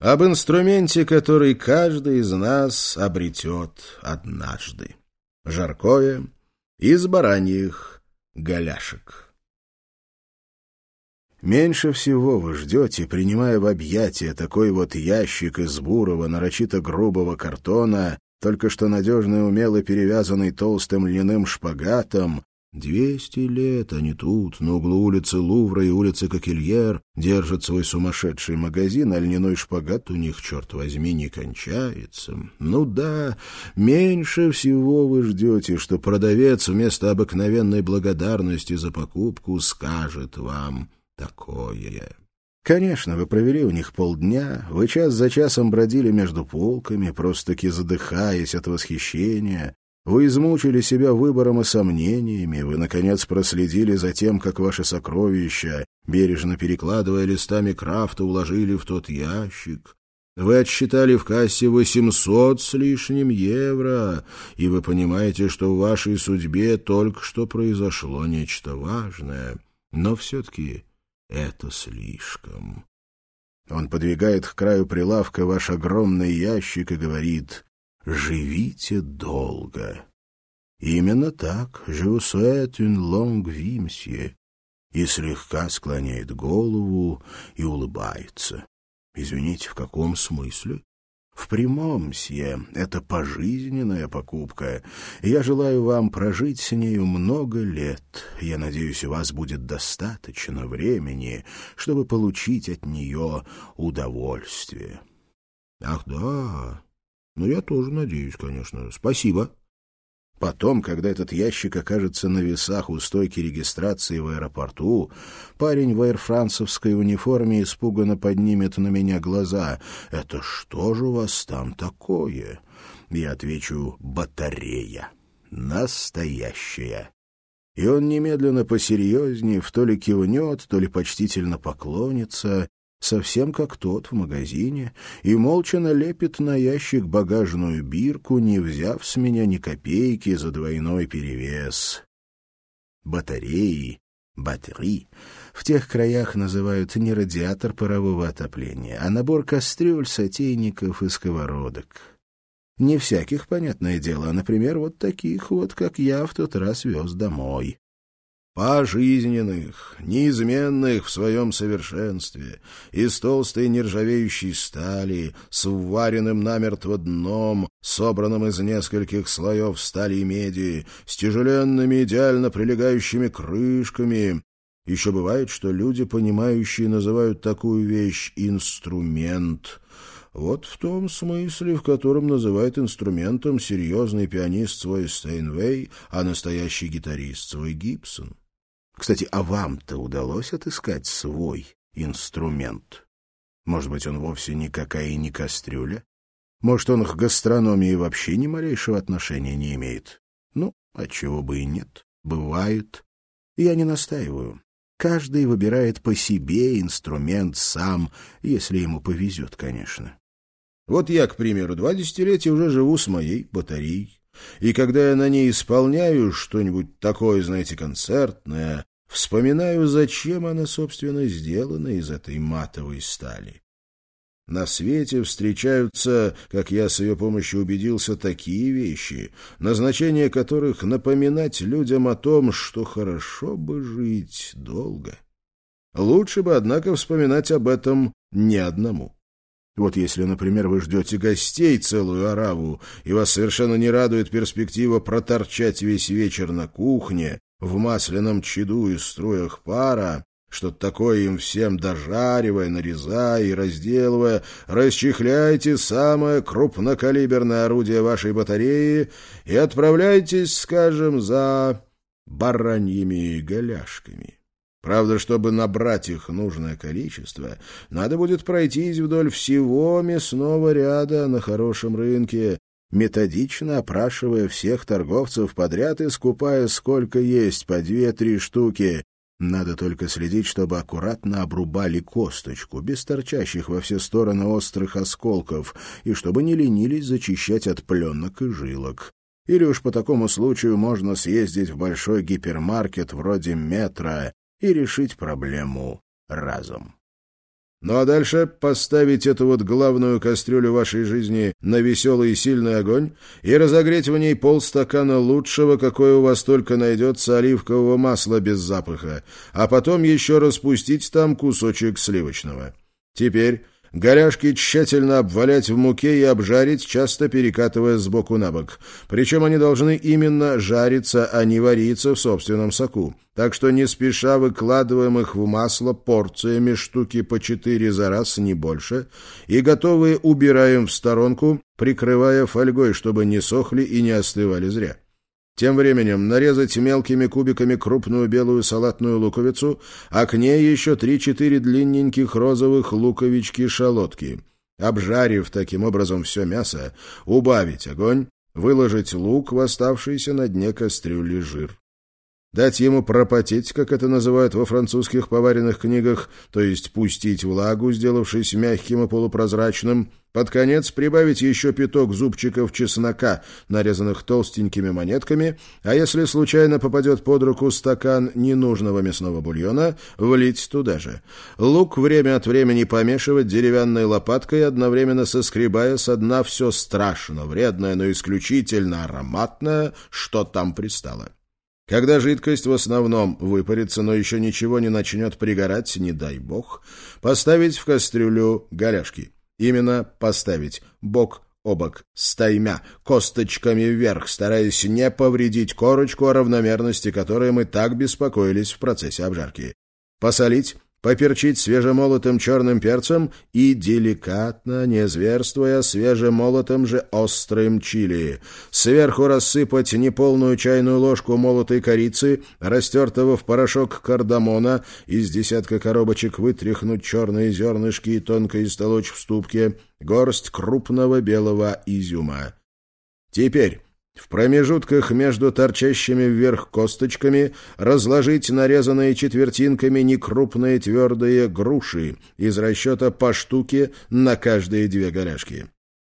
об инструменте, который каждый из нас обретет однажды. Жаркое из бараньих голяшек. Меньше всего вы ждете, принимая в объятия такой вот ящик из бурого, нарочито грубого картона, только что надежно и умело перевязанный толстым льняным шпагатом, Двести лет они тут, на углу улицы Лувра и улицы Кокельер, держат свой сумасшедший магазин, а льняной шпагат у них, черт возьми, не кончается. Ну да, меньше всего вы ждете, что продавец вместо обыкновенной благодарности за покупку скажет вам такое. Конечно, вы провели у них полдня, вы час за часом бродили между полками, просто-таки задыхаясь от восхищения, вы измучили себя выбором и сомнениями, вы, наконец, проследили за тем, как ваши сокровища, бережно перекладывая листами крафта, уложили в тот ящик. Вы отсчитали в кассе восемьсот с лишним евро, и вы понимаете, что в вашей судьбе только что произошло нечто важное. Но все-таки это слишком. Он подвигает к краю прилавка ваш огромный ящик и говорит живите долго. Именно так, «Je vous souhaite une longue vie, monsieur», и слегка склоняет голову и улыбается. Извините, в каком смысле? В прямом, мсье, это пожизненная покупка. Я желаю вам прожить с нею много лет. Я надеюсь, у вас будет достаточно времени, чтобы получить от нее удовольствие. Ах да, ну, я тоже надеюсь, конечно. Спасибо. Потом, когда этот ящик окажется на весах у стойки регистрации в аэропорту, парень в аэрфрансовской униформе испуганно поднимет на меня глаза. «Это что же у вас там такое?» Я отвечу «батарея». Настоящая. И он немедленно посерьезнее, то ли кивнет, то ли почтительно поклонится, совсем как тот в магазине, и молча налепит на ящик багажную бирку, не взяв с меня ни копейки за двойной перевес. Батареи, батареи, в тех краях называют не радиатор парового отопления, а набор кастрюль, сотейников и сковородок. Не всяких, понятное дело, а, например, вот таких вот, как я в тот раз вез домой пожизненных, неизменных в своем совершенстве, из толстой нержавеющей стали, с вваренным намертво дном, собранным из нескольких слоев стали и меди, с тяжеленными идеально прилегающими крышками. Еще бывает, что люди, понимающие, называют такую вещь «инструмент», вот в том смысле, в котором называет инструментом серьезный пианист свой Стейнвей, а настоящий гитарист свой Гибсон. Кстати, а вам-то удалось отыскать свой инструмент? Может быть, он вовсе никакая и не кастрюля? Может, он к гастрономии вообще ни малейшего отношения не имеет? Ну, отчего бы и нет. Бывает. Я не настаиваю. Каждый выбирает по себе инструмент сам, если ему повезет, конечно. Вот я, к примеру, два десятилетия уже живу с моей батареей. И когда я на ней исполняю что-нибудь такое, знаете, концертное, вспоминаю, зачем она, собственно, сделана из этой матовой стали. На свете встречаются, как я с ее помощью убедился, такие вещи, назначение которых напоминать людям о том, что хорошо бы жить долго. Лучше бы, однако, вспоминать об этом не одному. Вот если, например, вы ждете гостей целую ораву, и вас совершенно не радует перспектива проторчать весь вечер на кухне, в масляном чаду и струях пара, Что-то такое им всем дожаривая, нарезая и разделывая, расчехляйте самое крупнокалиберное орудие вашей батареи и отправляйтесь, скажем, за бараньими голяшками. Правда, чтобы набрать их нужное количество, надо будет пройтись вдоль всего мясного ряда на хорошем рынке, методично опрашивая всех торговцев подряд и скупая сколько есть, по две-три штуки. Надо только следить, чтобы аккуратно обрубали косточку, без торчащих во все стороны острых осколков, и чтобы не ленились зачищать от пленок и жилок. Или уж по такому случаю можно съездить в большой гипермаркет вроде метро и решить проблему разом. Ну а дальше поставить эту вот главную кастрюлю вашей жизни на веселый и сильный огонь и разогреть в ней полстакана лучшего, какое у вас только найдется оливкового масла без запаха, а потом еще распустить там кусочек сливочного. Теперь Голяшки тщательно обвалять в муке и обжарить, часто перекатывая сбоку на бок. Причем они должны именно жариться, а не вариться в собственном соку. Так что не спеша выкладываем их в масло порциями штуки по четыре за раз, не больше, и готовые убираем в сторонку, прикрывая фольгой, чтобы не сохли и не остывали зря. Тем временем нарезать мелкими кубиками крупную белую салатную луковицу, а к ней еще три-четыре длинненьких розовых луковички-шалотки. Обжарив таким образом все мясо, убавить огонь, выложить лук в оставшийся на дне кастрюли жир дать ему пропотеть, как это называют во французских поваренных книгах, то есть пустить влагу, сделавшись мягким и полупрозрачным, под конец прибавить еще пяток зубчиков чеснока, нарезанных толстенькими монетками, а если случайно попадет под руку стакан ненужного мясного бульона, влить туда же. Лук время от времени помешивать деревянной лопаткой, одновременно соскребая со дна все страшно вредное, но исключительно ароматное, что там пристало. Когда жидкость в основном выпарится, но еще ничего не начнет пригорать, не дай бог, поставить в кастрюлю голяшки. Именно поставить бок о бок, стаймя, косточками вверх, стараясь не повредить корочку о равномерности, которой мы так беспокоились в процессе обжарки. Посолить, поперчить свежемолотым черным перцем и деликатно, не зверствуя, свежемолотым же острым чили. Сверху рассыпать неполную чайную ложку молотой корицы, растертого в порошок кардамона, из десятка коробочек вытряхнуть черные зернышки и тонко истолочь в ступке, горсть крупного белого изюма. Теперь в промежутках между торчащими вверх косточками разложить нарезанные четвертинками некрупные твердые груши из расчета по штуке на каждые две голяшки.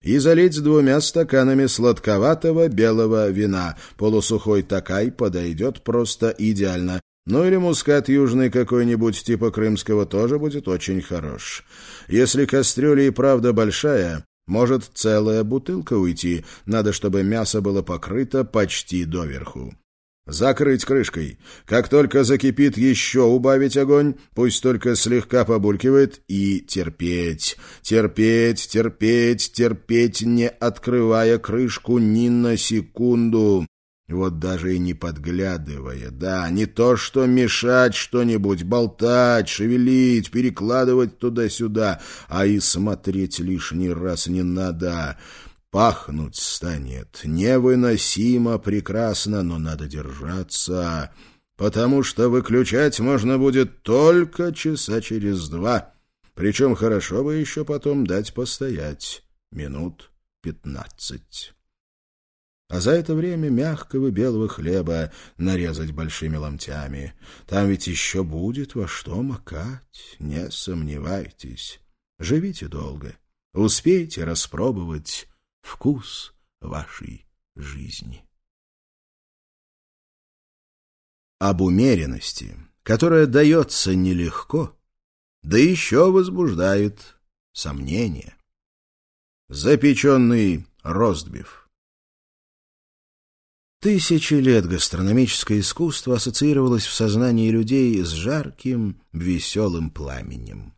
И залить двумя стаканами сладковатого белого вина. Полусухой такай подойдет просто идеально. Ну или мускат южный какой-нибудь типа крымского тоже будет очень хорош. Если кастрюля и правда большая, может целая бутылка уйти, надо, чтобы мясо было покрыто почти доверху. Закрыть крышкой. Как только закипит, еще убавить огонь, пусть только слегка побулькивает, и терпеть, терпеть, терпеть, терпеть, не открывая крышку ни на секунду. Вот даже и не подглядывая, да, не то что мешать что-нибудь, болтать, шевелить, перекладывать туда-сюда, а и смотреть лишний раз не надо. Пахнуть станет невыносимо прекрасно, но надо держаться, потому что выключать можно будет только часа через два, причем хорошо бы еще потом дать постоять минут пятнадцать а за это время мягкого белого хлеба нарезать большими ломтями. Там ведь еще будет во что макать, не сомневайтесь. Живите долго, успейте распробовать вкус вашей жизни. Об умеренности, которая дается нелегко, да еще возбуждает сомнения. Запеченный ростбиф Тысячи лет гастрономическое искусство ассоциировалось в сознании людей с жарким, веселым пламенем.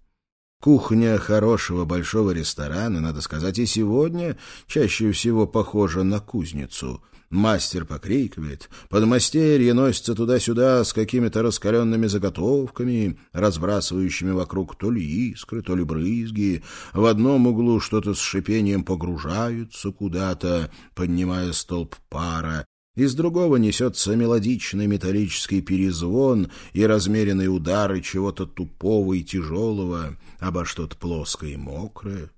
Кухня хорошего большого ресторана, надо сказать, и сегодня чаще всего похожа на кузницу. Мастер покрикивает, подмастерье носится туда-сюда с какими-то раскаленными заготовками, разбрасывающими вокруг то ли искры, то ли брызги. В одном углу что-то с шипением погружается куда-то, поднимая столб пара. Из другого несется мелодичный металлический перезвон и размеренные удары чего-то тупого и тяжелого, обо что-то плоское и мокрое.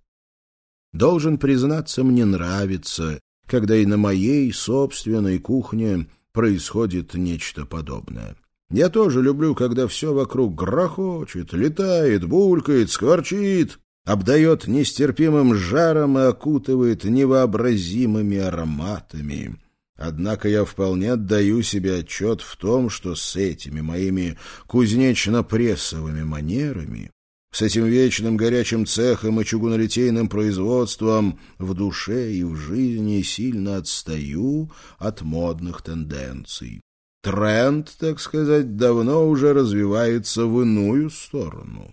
Должен признаться, мне нравится, когда и на моей собственной кухне происходит нечто подобное. Я тоже люблю, когда все вокруг грохочет, летает, булькает, скворчит, обдает нестерпимым жаром и окутывает невообразимыми ароматами. Однако я вполне отдаю себе отчет в том, что с этими моими кузнечно-прессовыми манерами, с этим вечным горячим цехом и чугунолитейным производством в душе и в жизни сильно отстаю от модных тенденций. Тренд, так сказать, давно уже развивается в иную сторону.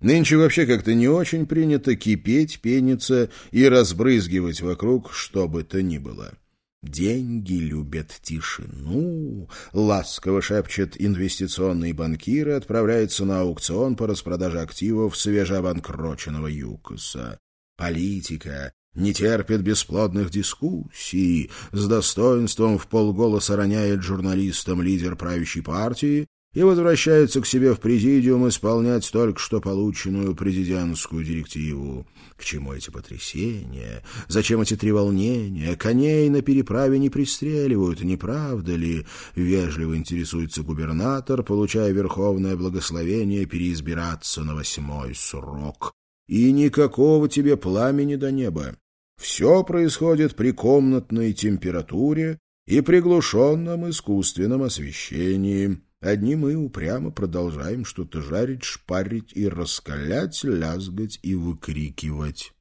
Нынче вообще как-то не очень принято кипеть, пениться и разбрызгивать вокруг что бы то ни было. Деньги любят тишину, ласково шепчет инвестиционный банкир и отправляется на аукцион по распродаже активов свежеобанкроченного ЮКОСа. Политика не терпит бесплодных дискуссий, с достоинством в полголоса роняет журналистам лидер правящей партии и возвращается к себе в президиум исполнять только что полученную президентскую директиву. К чему эти потрясения? Зачем эти три волнения? Коней на переправе не пристреливают, не правда ли? Вежливо интересуется губернатор, получая верховное благословение переизбираться на восьмой срок. И никакого тебе пламени до неба. Все происходит при комнатной температуре и приглушенном искусственном освещении. Одни мы упрямо продолжаем что-то жарить, шпарить и раскалять, лязгать и выкрикивать.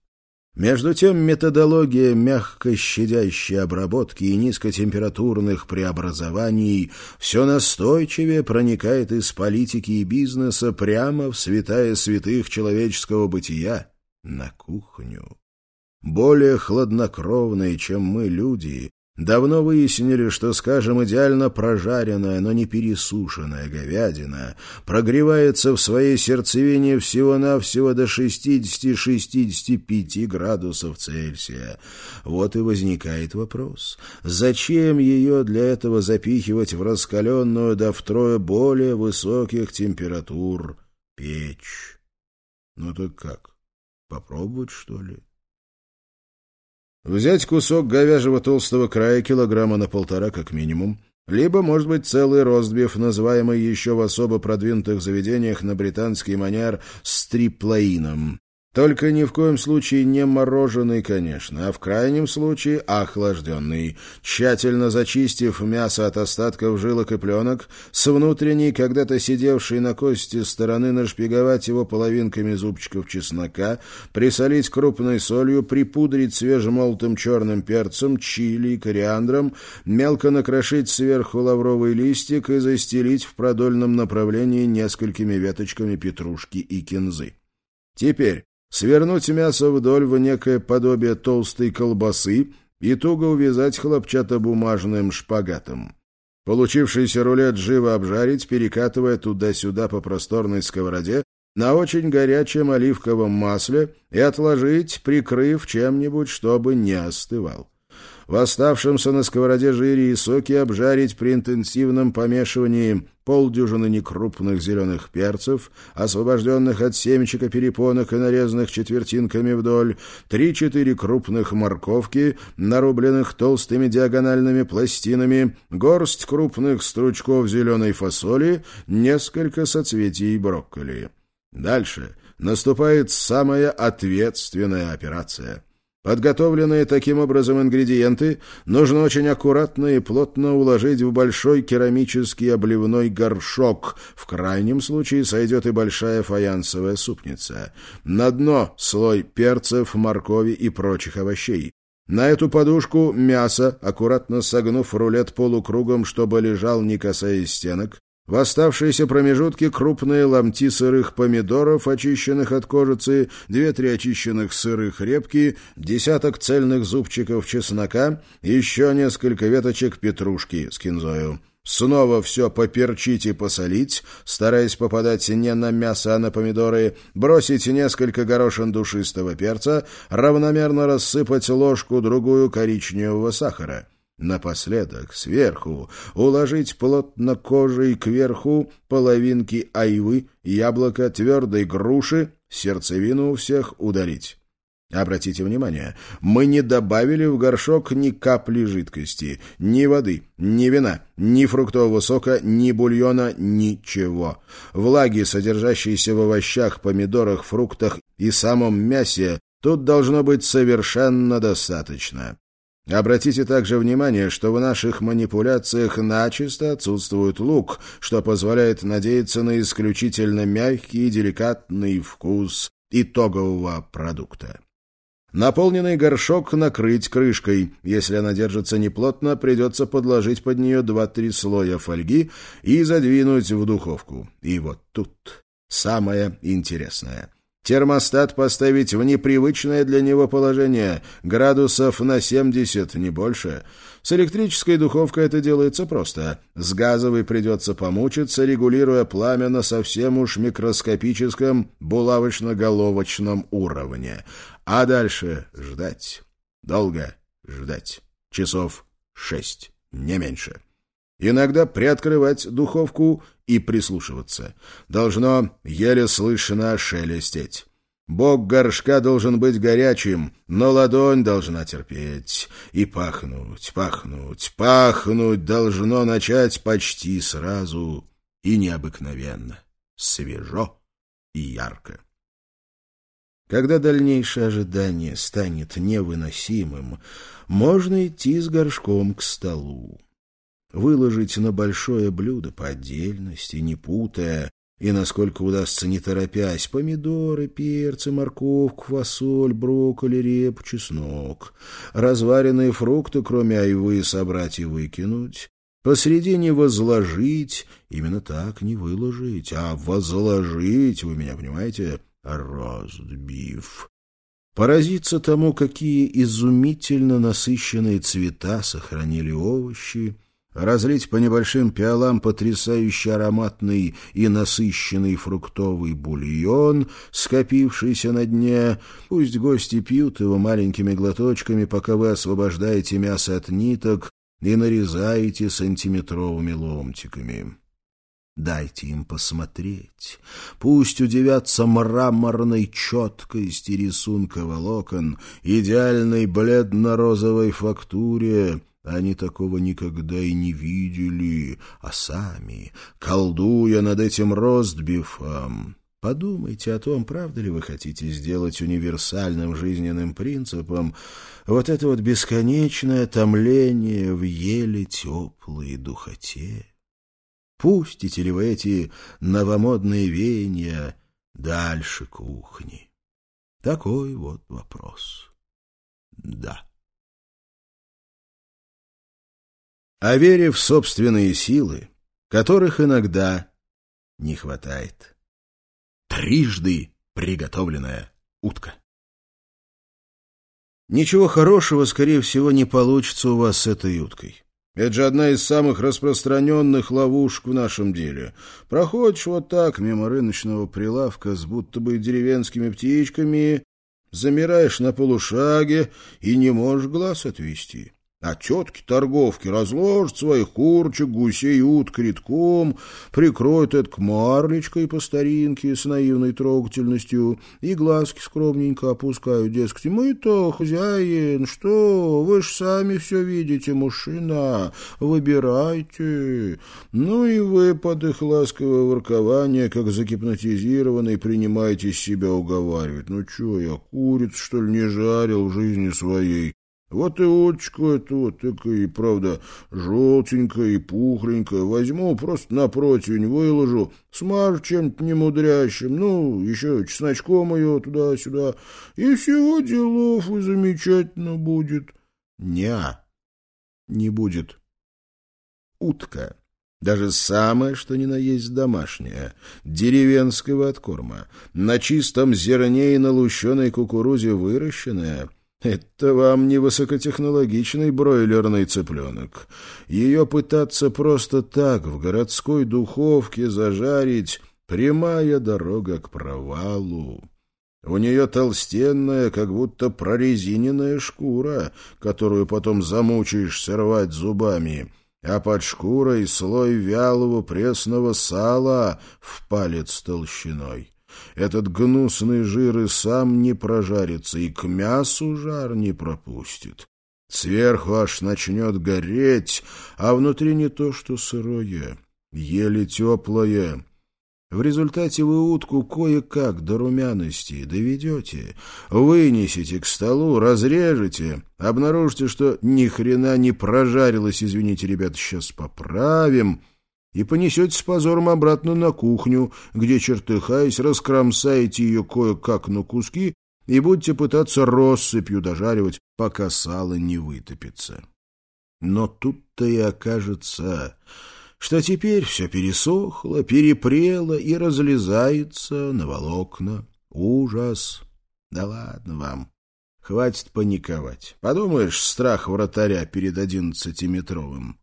Между тем методология мягко щадящей обработки и низкотемпературных преобразований все настойчивее проникает из политики и бизнеса прямо в святая святых человеческого бытия — на кухню. Более хладнокровные, чем мы, люди, Давно выяснили, что, скажем, идеально прожаренная, но не пересушенная говядина прогревается в своей сердцевине всего-навсего до 60-65 градусов Цельсия. Вот и возникает вопрос, зачем ее для этого запихивать в раскаленную до втрое более высоких температур печь? Ну так как, попробовать, что ли? Взять кусок говяжьего толстого края килограмма на полтора как минимум, либо, может быть, целый ростбиф, называемый еще в особо продвинутых заведениях на британский манер стриплаином. Только ни в коем случае не мороженый, конечно, а в крайнем случае охлажденный. Тщательно зачистив мясо от остатков жилок и пленок, с внутренней, когда-то сидевшей на кости стороны нашпиговать его половинками зубчиков чеснока, присолить крупной солью, припудрить свежемолотым черным перцем, чили и кориандром, мелко накрошить сверху лавровый листик и застелить в продольном направлении несколькими веточками петрушки и кинзы. Теперь свернуть мясо вдоль в некое подобие толстой колбасы и туго увязать хлопчатобумажным шпагатом. Получившийся рулет живо обжарить, перекатывая туда-сюда по просторной сковороде на очень горячем оливковом масле и отложить, прикрыв чем-нибудь, чтобы не остывал в оставшемся на сковороде жире и соке обжарить при интенсивном помешивании полдюжины некрупных зеленых перцев, освобожденных от семечек и перепонок и нарезанных четвертинками вдоль, три-четыре крупных морковки, нарубленных толстыми диагональными пластинами, горсть крупных стручков зеленой фасоли, несколько соцветий брокколи. Дальше наступает самая ответственная операция — Подготовленные таким образом ингредиенты нужно очень аккуратно и плотно уложить в большой керамический обливной горшок. В крайнем случае сойдет и большая фаянсовая супница. На дно слой перцев, моркови и прочих овощей. На эту подушку мясо, аккуратно согнув рулет полукругом, чтобы лежал, не касаясь стенок, В оставшиеся промежутки крупные ломти сырых помидоров, очищенных от кожицы, две-три очищенных сырых репки, десяток цельных зубчиков чеснока, еще несколько веточек петрушки с кинзою. Снова все поперчить и посолить, стараясь попадать не на мясо, а на помидоры, бросить несколько горошин душистого перца, равномерно рассыпать ложку-другую коричневого сахара. Напоследок, сверху, уложить плотно кожей кверху половинки айвы, яблока, твердой груши, сердцевину у всех удалить. Обратите внимание, мы не добавили в горшок ни капли жидкости, ни воды, ни вина, ни фруктового сока, ни бульона, ничего. Влаги, содержащиеся в овощах, помидорах, фруктах и самом мясе, тут должно быть совершенно достаточно. Обратите также внимание, что в наших манипуляциях начисто отсутствует лук, что позволяет надеяться на исключительно мягкий и деликатный вкус итогового продукта. Наполненный горшок накрыть крышкой. Если она держится неплотно, придется подложить под нее два-три слоя фольги и задвинуть в духовку. И вот тут самое интересное — Термостат поставить в непривычное для него положение, градусов на 70, не больше. С электрической духовкой это делается просто. С газовой придется помучиться, регулируя пламя на совсем уж микроскопическом булавочно-головочном уровне. А дальше ждать. Долго ждать. Часов шесть, не меньше. Иногда приоткрывать духовку и прислушиваться. Должно еле слышно шелестеть. Бог горшка должен быть горячим, но ладонь должна терпеть. И пахнуть, пахнуть, пахнуть должно начать почти сразу и необыкновенно, свежо и ярко. Когда дальнейшее ожидание станет невыносимым, можно идти с горшком к столу выложить на большое блюдо по отдельности, не путая, и, насколько удастся не торопясь, помидоры, перцы, морковку, фасоль, брокколи, реп, чеснок. Разваренные фрукты, кроме айвы, собрать и выкинуть. Посредине возложить, именно так, не выложить, а возложить, вы меня понимаете, розбив. Поразиться тому, какие изумительно насыщенные цвета сохранили овощи, разлить по небольшим пиалам потрясающе ароматный и насыщенный фруктовый бульон, скопившийся на дне. Пусть гости пьют его маленькими глоточками, пока вы освобождаете мясо от ниток и нарезаете сантиметровыми ломтиками. Дайте им посмотреть. Пусть удивятся мраморной четкости рисунка волокон, идеальной бледно-розовой фактуре, они такого никогда и не видели, а сами, колдуя над этим ростбифом, Подумайте о том, правда ли вы хотите сделать универсальным жизненным принципом вот это вот бесконечное томление в еле теплой духоте. Пустите ли вы эти новомодные веяния дальше кухни? Такой вот вопрос. Да. О вере в собственные силы, которых иногда не хватает. Трижды приготовленная утка. Ничего хорошего, скорее всего, не получится у вас с этой уткой. Это же одна из самых распространенных ловушек в нашем деле. Проходишь вот так мимо рыночного прилавка с будто бы деревенскими птичками, замираешь на полушаге и не можешь глаз отвести. А тетки-торговки разложат своих курочек, гусей, уток редком, прикроют это к марлечкой по старинке с наивной трогательностью и глазки скромненько опускают, дескать, мы-то, хозяин, что, вы ж сами все видите, мужчина, выбирайте. Ну и вы под их ласковое воркование, как загипнотизированный, принимаете себя уговаривать. Ну что, я куриц, что ли, не жарил в жизни своей? Вот и уточку эту вот, такая, и правда, желтенькая и пухленькая. Возьму, просто на противень выложу, смажу чем-то немудрящим, ну, еще чесночком ее туда-сюда, и всего делов и замечательно будет. Не, не будет. Утка даже самое, что ни на есть домашнее, деревенского откорма, на чистом зерне и на лущеной кукурузе выращенное — это вам не высокотехнологичный бройлерный цыпленок. Ее пытаться просто так в городской духовке зажарить — прямая дорога к провалу. У нее толстенная, как будто прорезиненная шкура, которую потом замучаешься рвать зубами — а под шкурой слой вялого пресного сала в палец толщиной. Этот гнусный жир и сам не прожарится, и к мясу жар не пропустит. Сверху аж начнет гореть, а внутри не то что сырое, еле теплое, в результате вы утку кое-как до румяности доведете, вынесете к столу, разрежете, обнаружите, что ни хрена не прожарилась, извините, ребята, сейчас поправим, и понесете с позором обратно на кухню, где, чертыхаясь, раскромсаете ее кое-как на куски и будете пытаться россыпью дожаривать, пока сало не вытопится. Но тут-то и окажется что теперь все пересохло, перепрело и разлезается на волокна. Ужас! Да ладно вам. Хватит паниковать. Подумаешь, страх вратаря перед одиннадцатиметровым.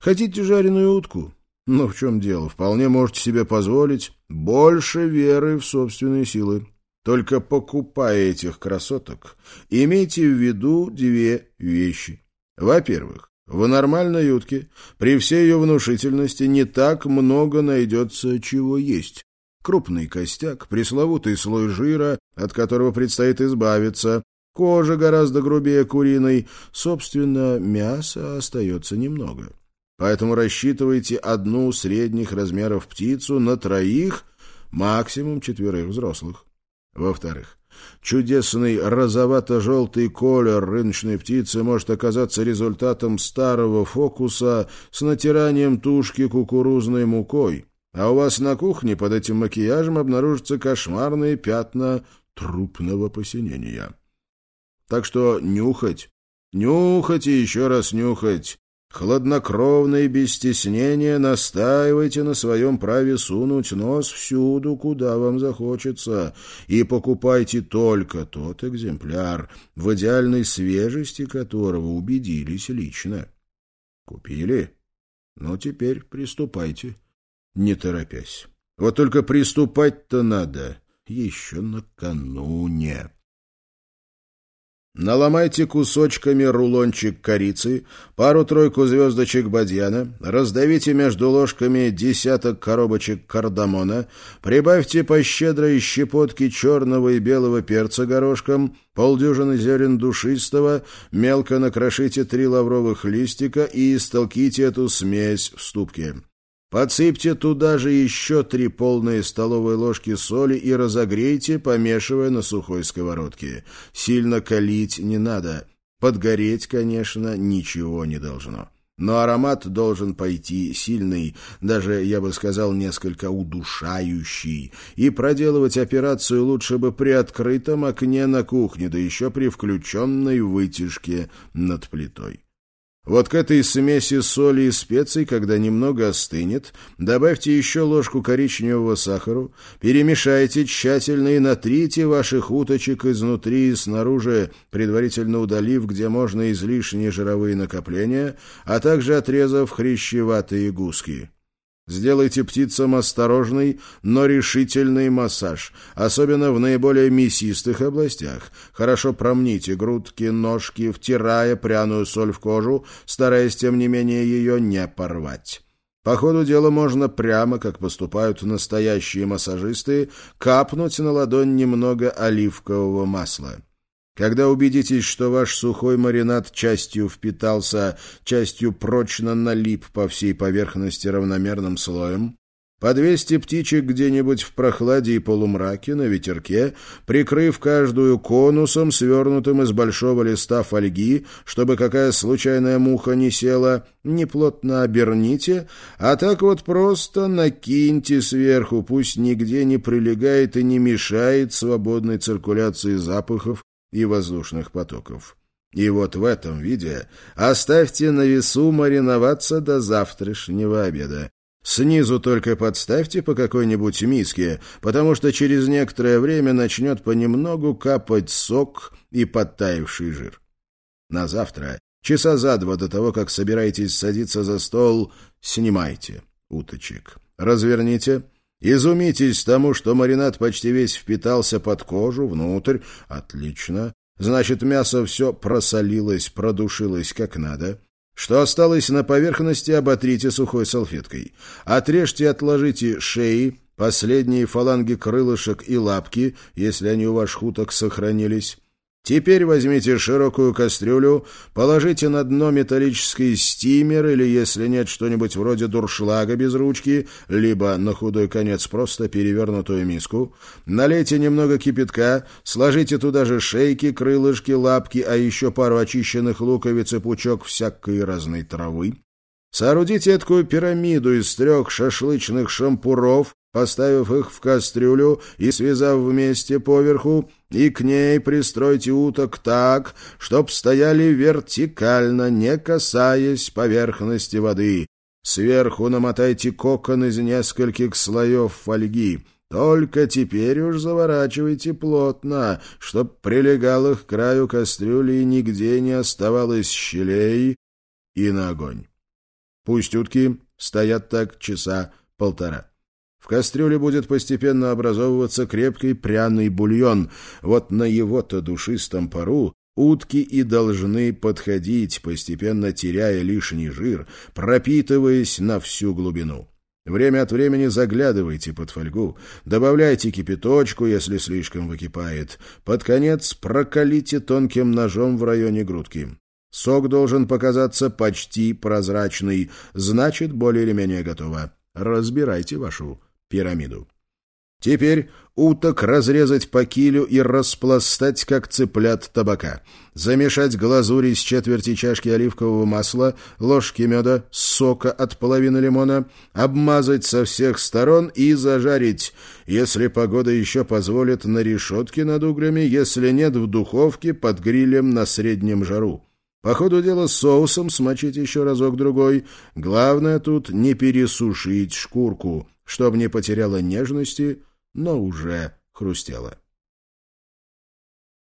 Хотите жареную утку? Ну, в чем дело? Вполне можете себе позволить больше веры в собственные силы. Только покупая этих красоток, имейте в виду две вещи. Во-первых, в нормальной утке, при всей ее внушительности, не так много найдется чего есть. Крупный костяк, пресловутый слой жира, от которого предстоит избавиться, кожа гораздо грубее куриной, собственно, мяса остается немного. Поэтому рассчитывайте одну средних размеров птицу на троих, максимум четверых взрослых. Во-вторых, Чудесный розовато-желтый колер рыночной птицы может оказаться результатом старого фокуса с натиранием тушки кукурузной мукой, а у вас на кухне под этим макияжем обнаружатся кошмарные пятна трупного посинения. Так что нюхать, нюхать и еще раз нюхать. Хладнокровно и без стеснения настаивайте на своем праве сунуть нос всюду, куда вам захочется, и покупайте только тот экземпляр, в идеальной свежести которого убедились лично. Купили? Ну, теперь приступайте, не торопясь. Вот только приступать-то надо еще накануне. Наломайте кусочками рулончик корицы, пару-тройку звездочек бадьяна, раздавите между ложками десяток коробочек кардамона, прибавьте по щедрой щепотке черного и белого перца горошком, полдюжины зерен душистого, мелко накрошите три лавровых листика и истолките эту смесь в ступке. Подсыпьте туда же еще три полные столовые ложки соли и разогрейте, помешивая на сухой сковородке. Сильно калить не надо. Подгореть, конечно, ничего не должно. Но аромат должен пойти сильный, даже, я бы сказал, несколько удушающий. И проделывать операцию лучше бы при открытом окне на кухне, да еще при включенной вытяжке над плитой. Вот к этой смеси соли и специй, когда немного остынет, добавьте еще ложку коричневого сахара, перемешайте тщательно и натрите ваших уточек изнутри и снаружи, предварительно удалив, где можно излишние жировые накопления, а также отрезав хрящеватые гуски. Сделайте птицам осторожный, но решительный массаж, особенно в наиболее мясистых областях. Хорошо промните грудки, ножки, втирая пряную соль в кожу, стараясь, тем не менее, ее не порвать. По ходу дела можно прямо, как поступают настоящие массажисты, капнуть на ладонь немного оливкового масла. Когда убедитесь, что ваш сухой маринад частью впитался, частью прочно налип по всей поверхности равномерным слоем, подвесьте птичек где-нибудь в прохладе и полумраке на ветерке, прикрыв каждую конусом, свернутым из большого листа фольги, чтобы какая случайная муха не села, неплотно оберните, а так вот просто накиньте сверху, пусть нигде не прилегает и не мешает свободной циркуляции запахов и воздушных потоков. И вот в этом виде оставьте на весу мариноваться до завтрашнего обеда. Снизу только подставьте по какой-нибудь миске, потому что через некоторое время начнет понемногу капать сок и подтаявший жир. На завтра, часа за два до того, как собираетесь садиться за стол, снимайте уточек. Разверните. Изумитесь тому, что маринад почти весь впитался под кожу, внутрь. Отлично. Значит, мясо все просолилось, продушилось как надо. Что осталось на поверхности, оботрите сухой салфеткой. Отрежьте и отложите шеи, последние фаланги крылышек и лапки, если они у ваших уток сохранились. Теперь возьмите широкую кастрюлю, положите на дно металлический стимер или, если нет, что-нибудь вроде дуршлага без ручки, либо, на худой конец, просто перевернутую миску. Налейте немного кипятка, сложите туда же шейки, крылышки, лапки, а еще пару очищенных луковиц и пучок всякой разной травы. Соорудите такую пирамиду из трех шашлычных шампуров, поставив их в кастрюлю и связав вместе поверху, и к ней пристройте уток так, чтоб стояли вертикально, не касаясь поверхности воды. Сверху намотайте кокон из нескольких слоев фольги. Только теперь уж заворачивайте плотно, чтоб прилегал их к краю кастрюли и нигде не оставалось щелей, и на огонь. Пусть утки стоят так часа полтора. В кастрюле будет постепенно образовываться крепкий пряный бульон. Вот на его-то душистом пару утки и должны подходить, постепенно теряя лишний жир, пропитываясь на всю глубину. Время от времени заглядывайте под фольгу, добавляйте кипяточку, если слишком выкипает. Под конец прокалите тонким ножом в районе грудки. Сок должен показаться почти прозрачный, значит, более или менее готово. Разбирайте вашу пирамиду. Теперь уток разрезать по килю и распластать, как цыплят табака. Замешать глазурь из четверти чашки оливкового масла, ложки меда, сока от половины лимона, обмазать со всех сторон и зажарить. Если погода еще позволит, на решетке над углями, если нет, в духовке под грилем на среднем жару. По ходу дела соусом смочить еще разок-другой. Главное тут не пересушить шкурку чтобы не потеряла нежности, но уже хрустела.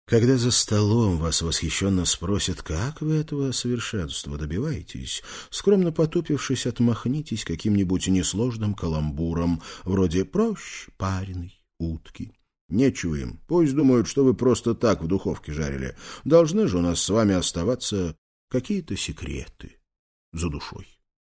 Когда за столом вас восхищенно спросят, как вы этого совершенства добиваетесь, скромно потупившись, отмахнитесь каким-нибудь несложным каламбуром, вроде «проще пареной утки». Нечего им. Пусть думают, что вы просто так в духовке жарили. Должны же у нас с вами оставаться какие-то секреты за душой.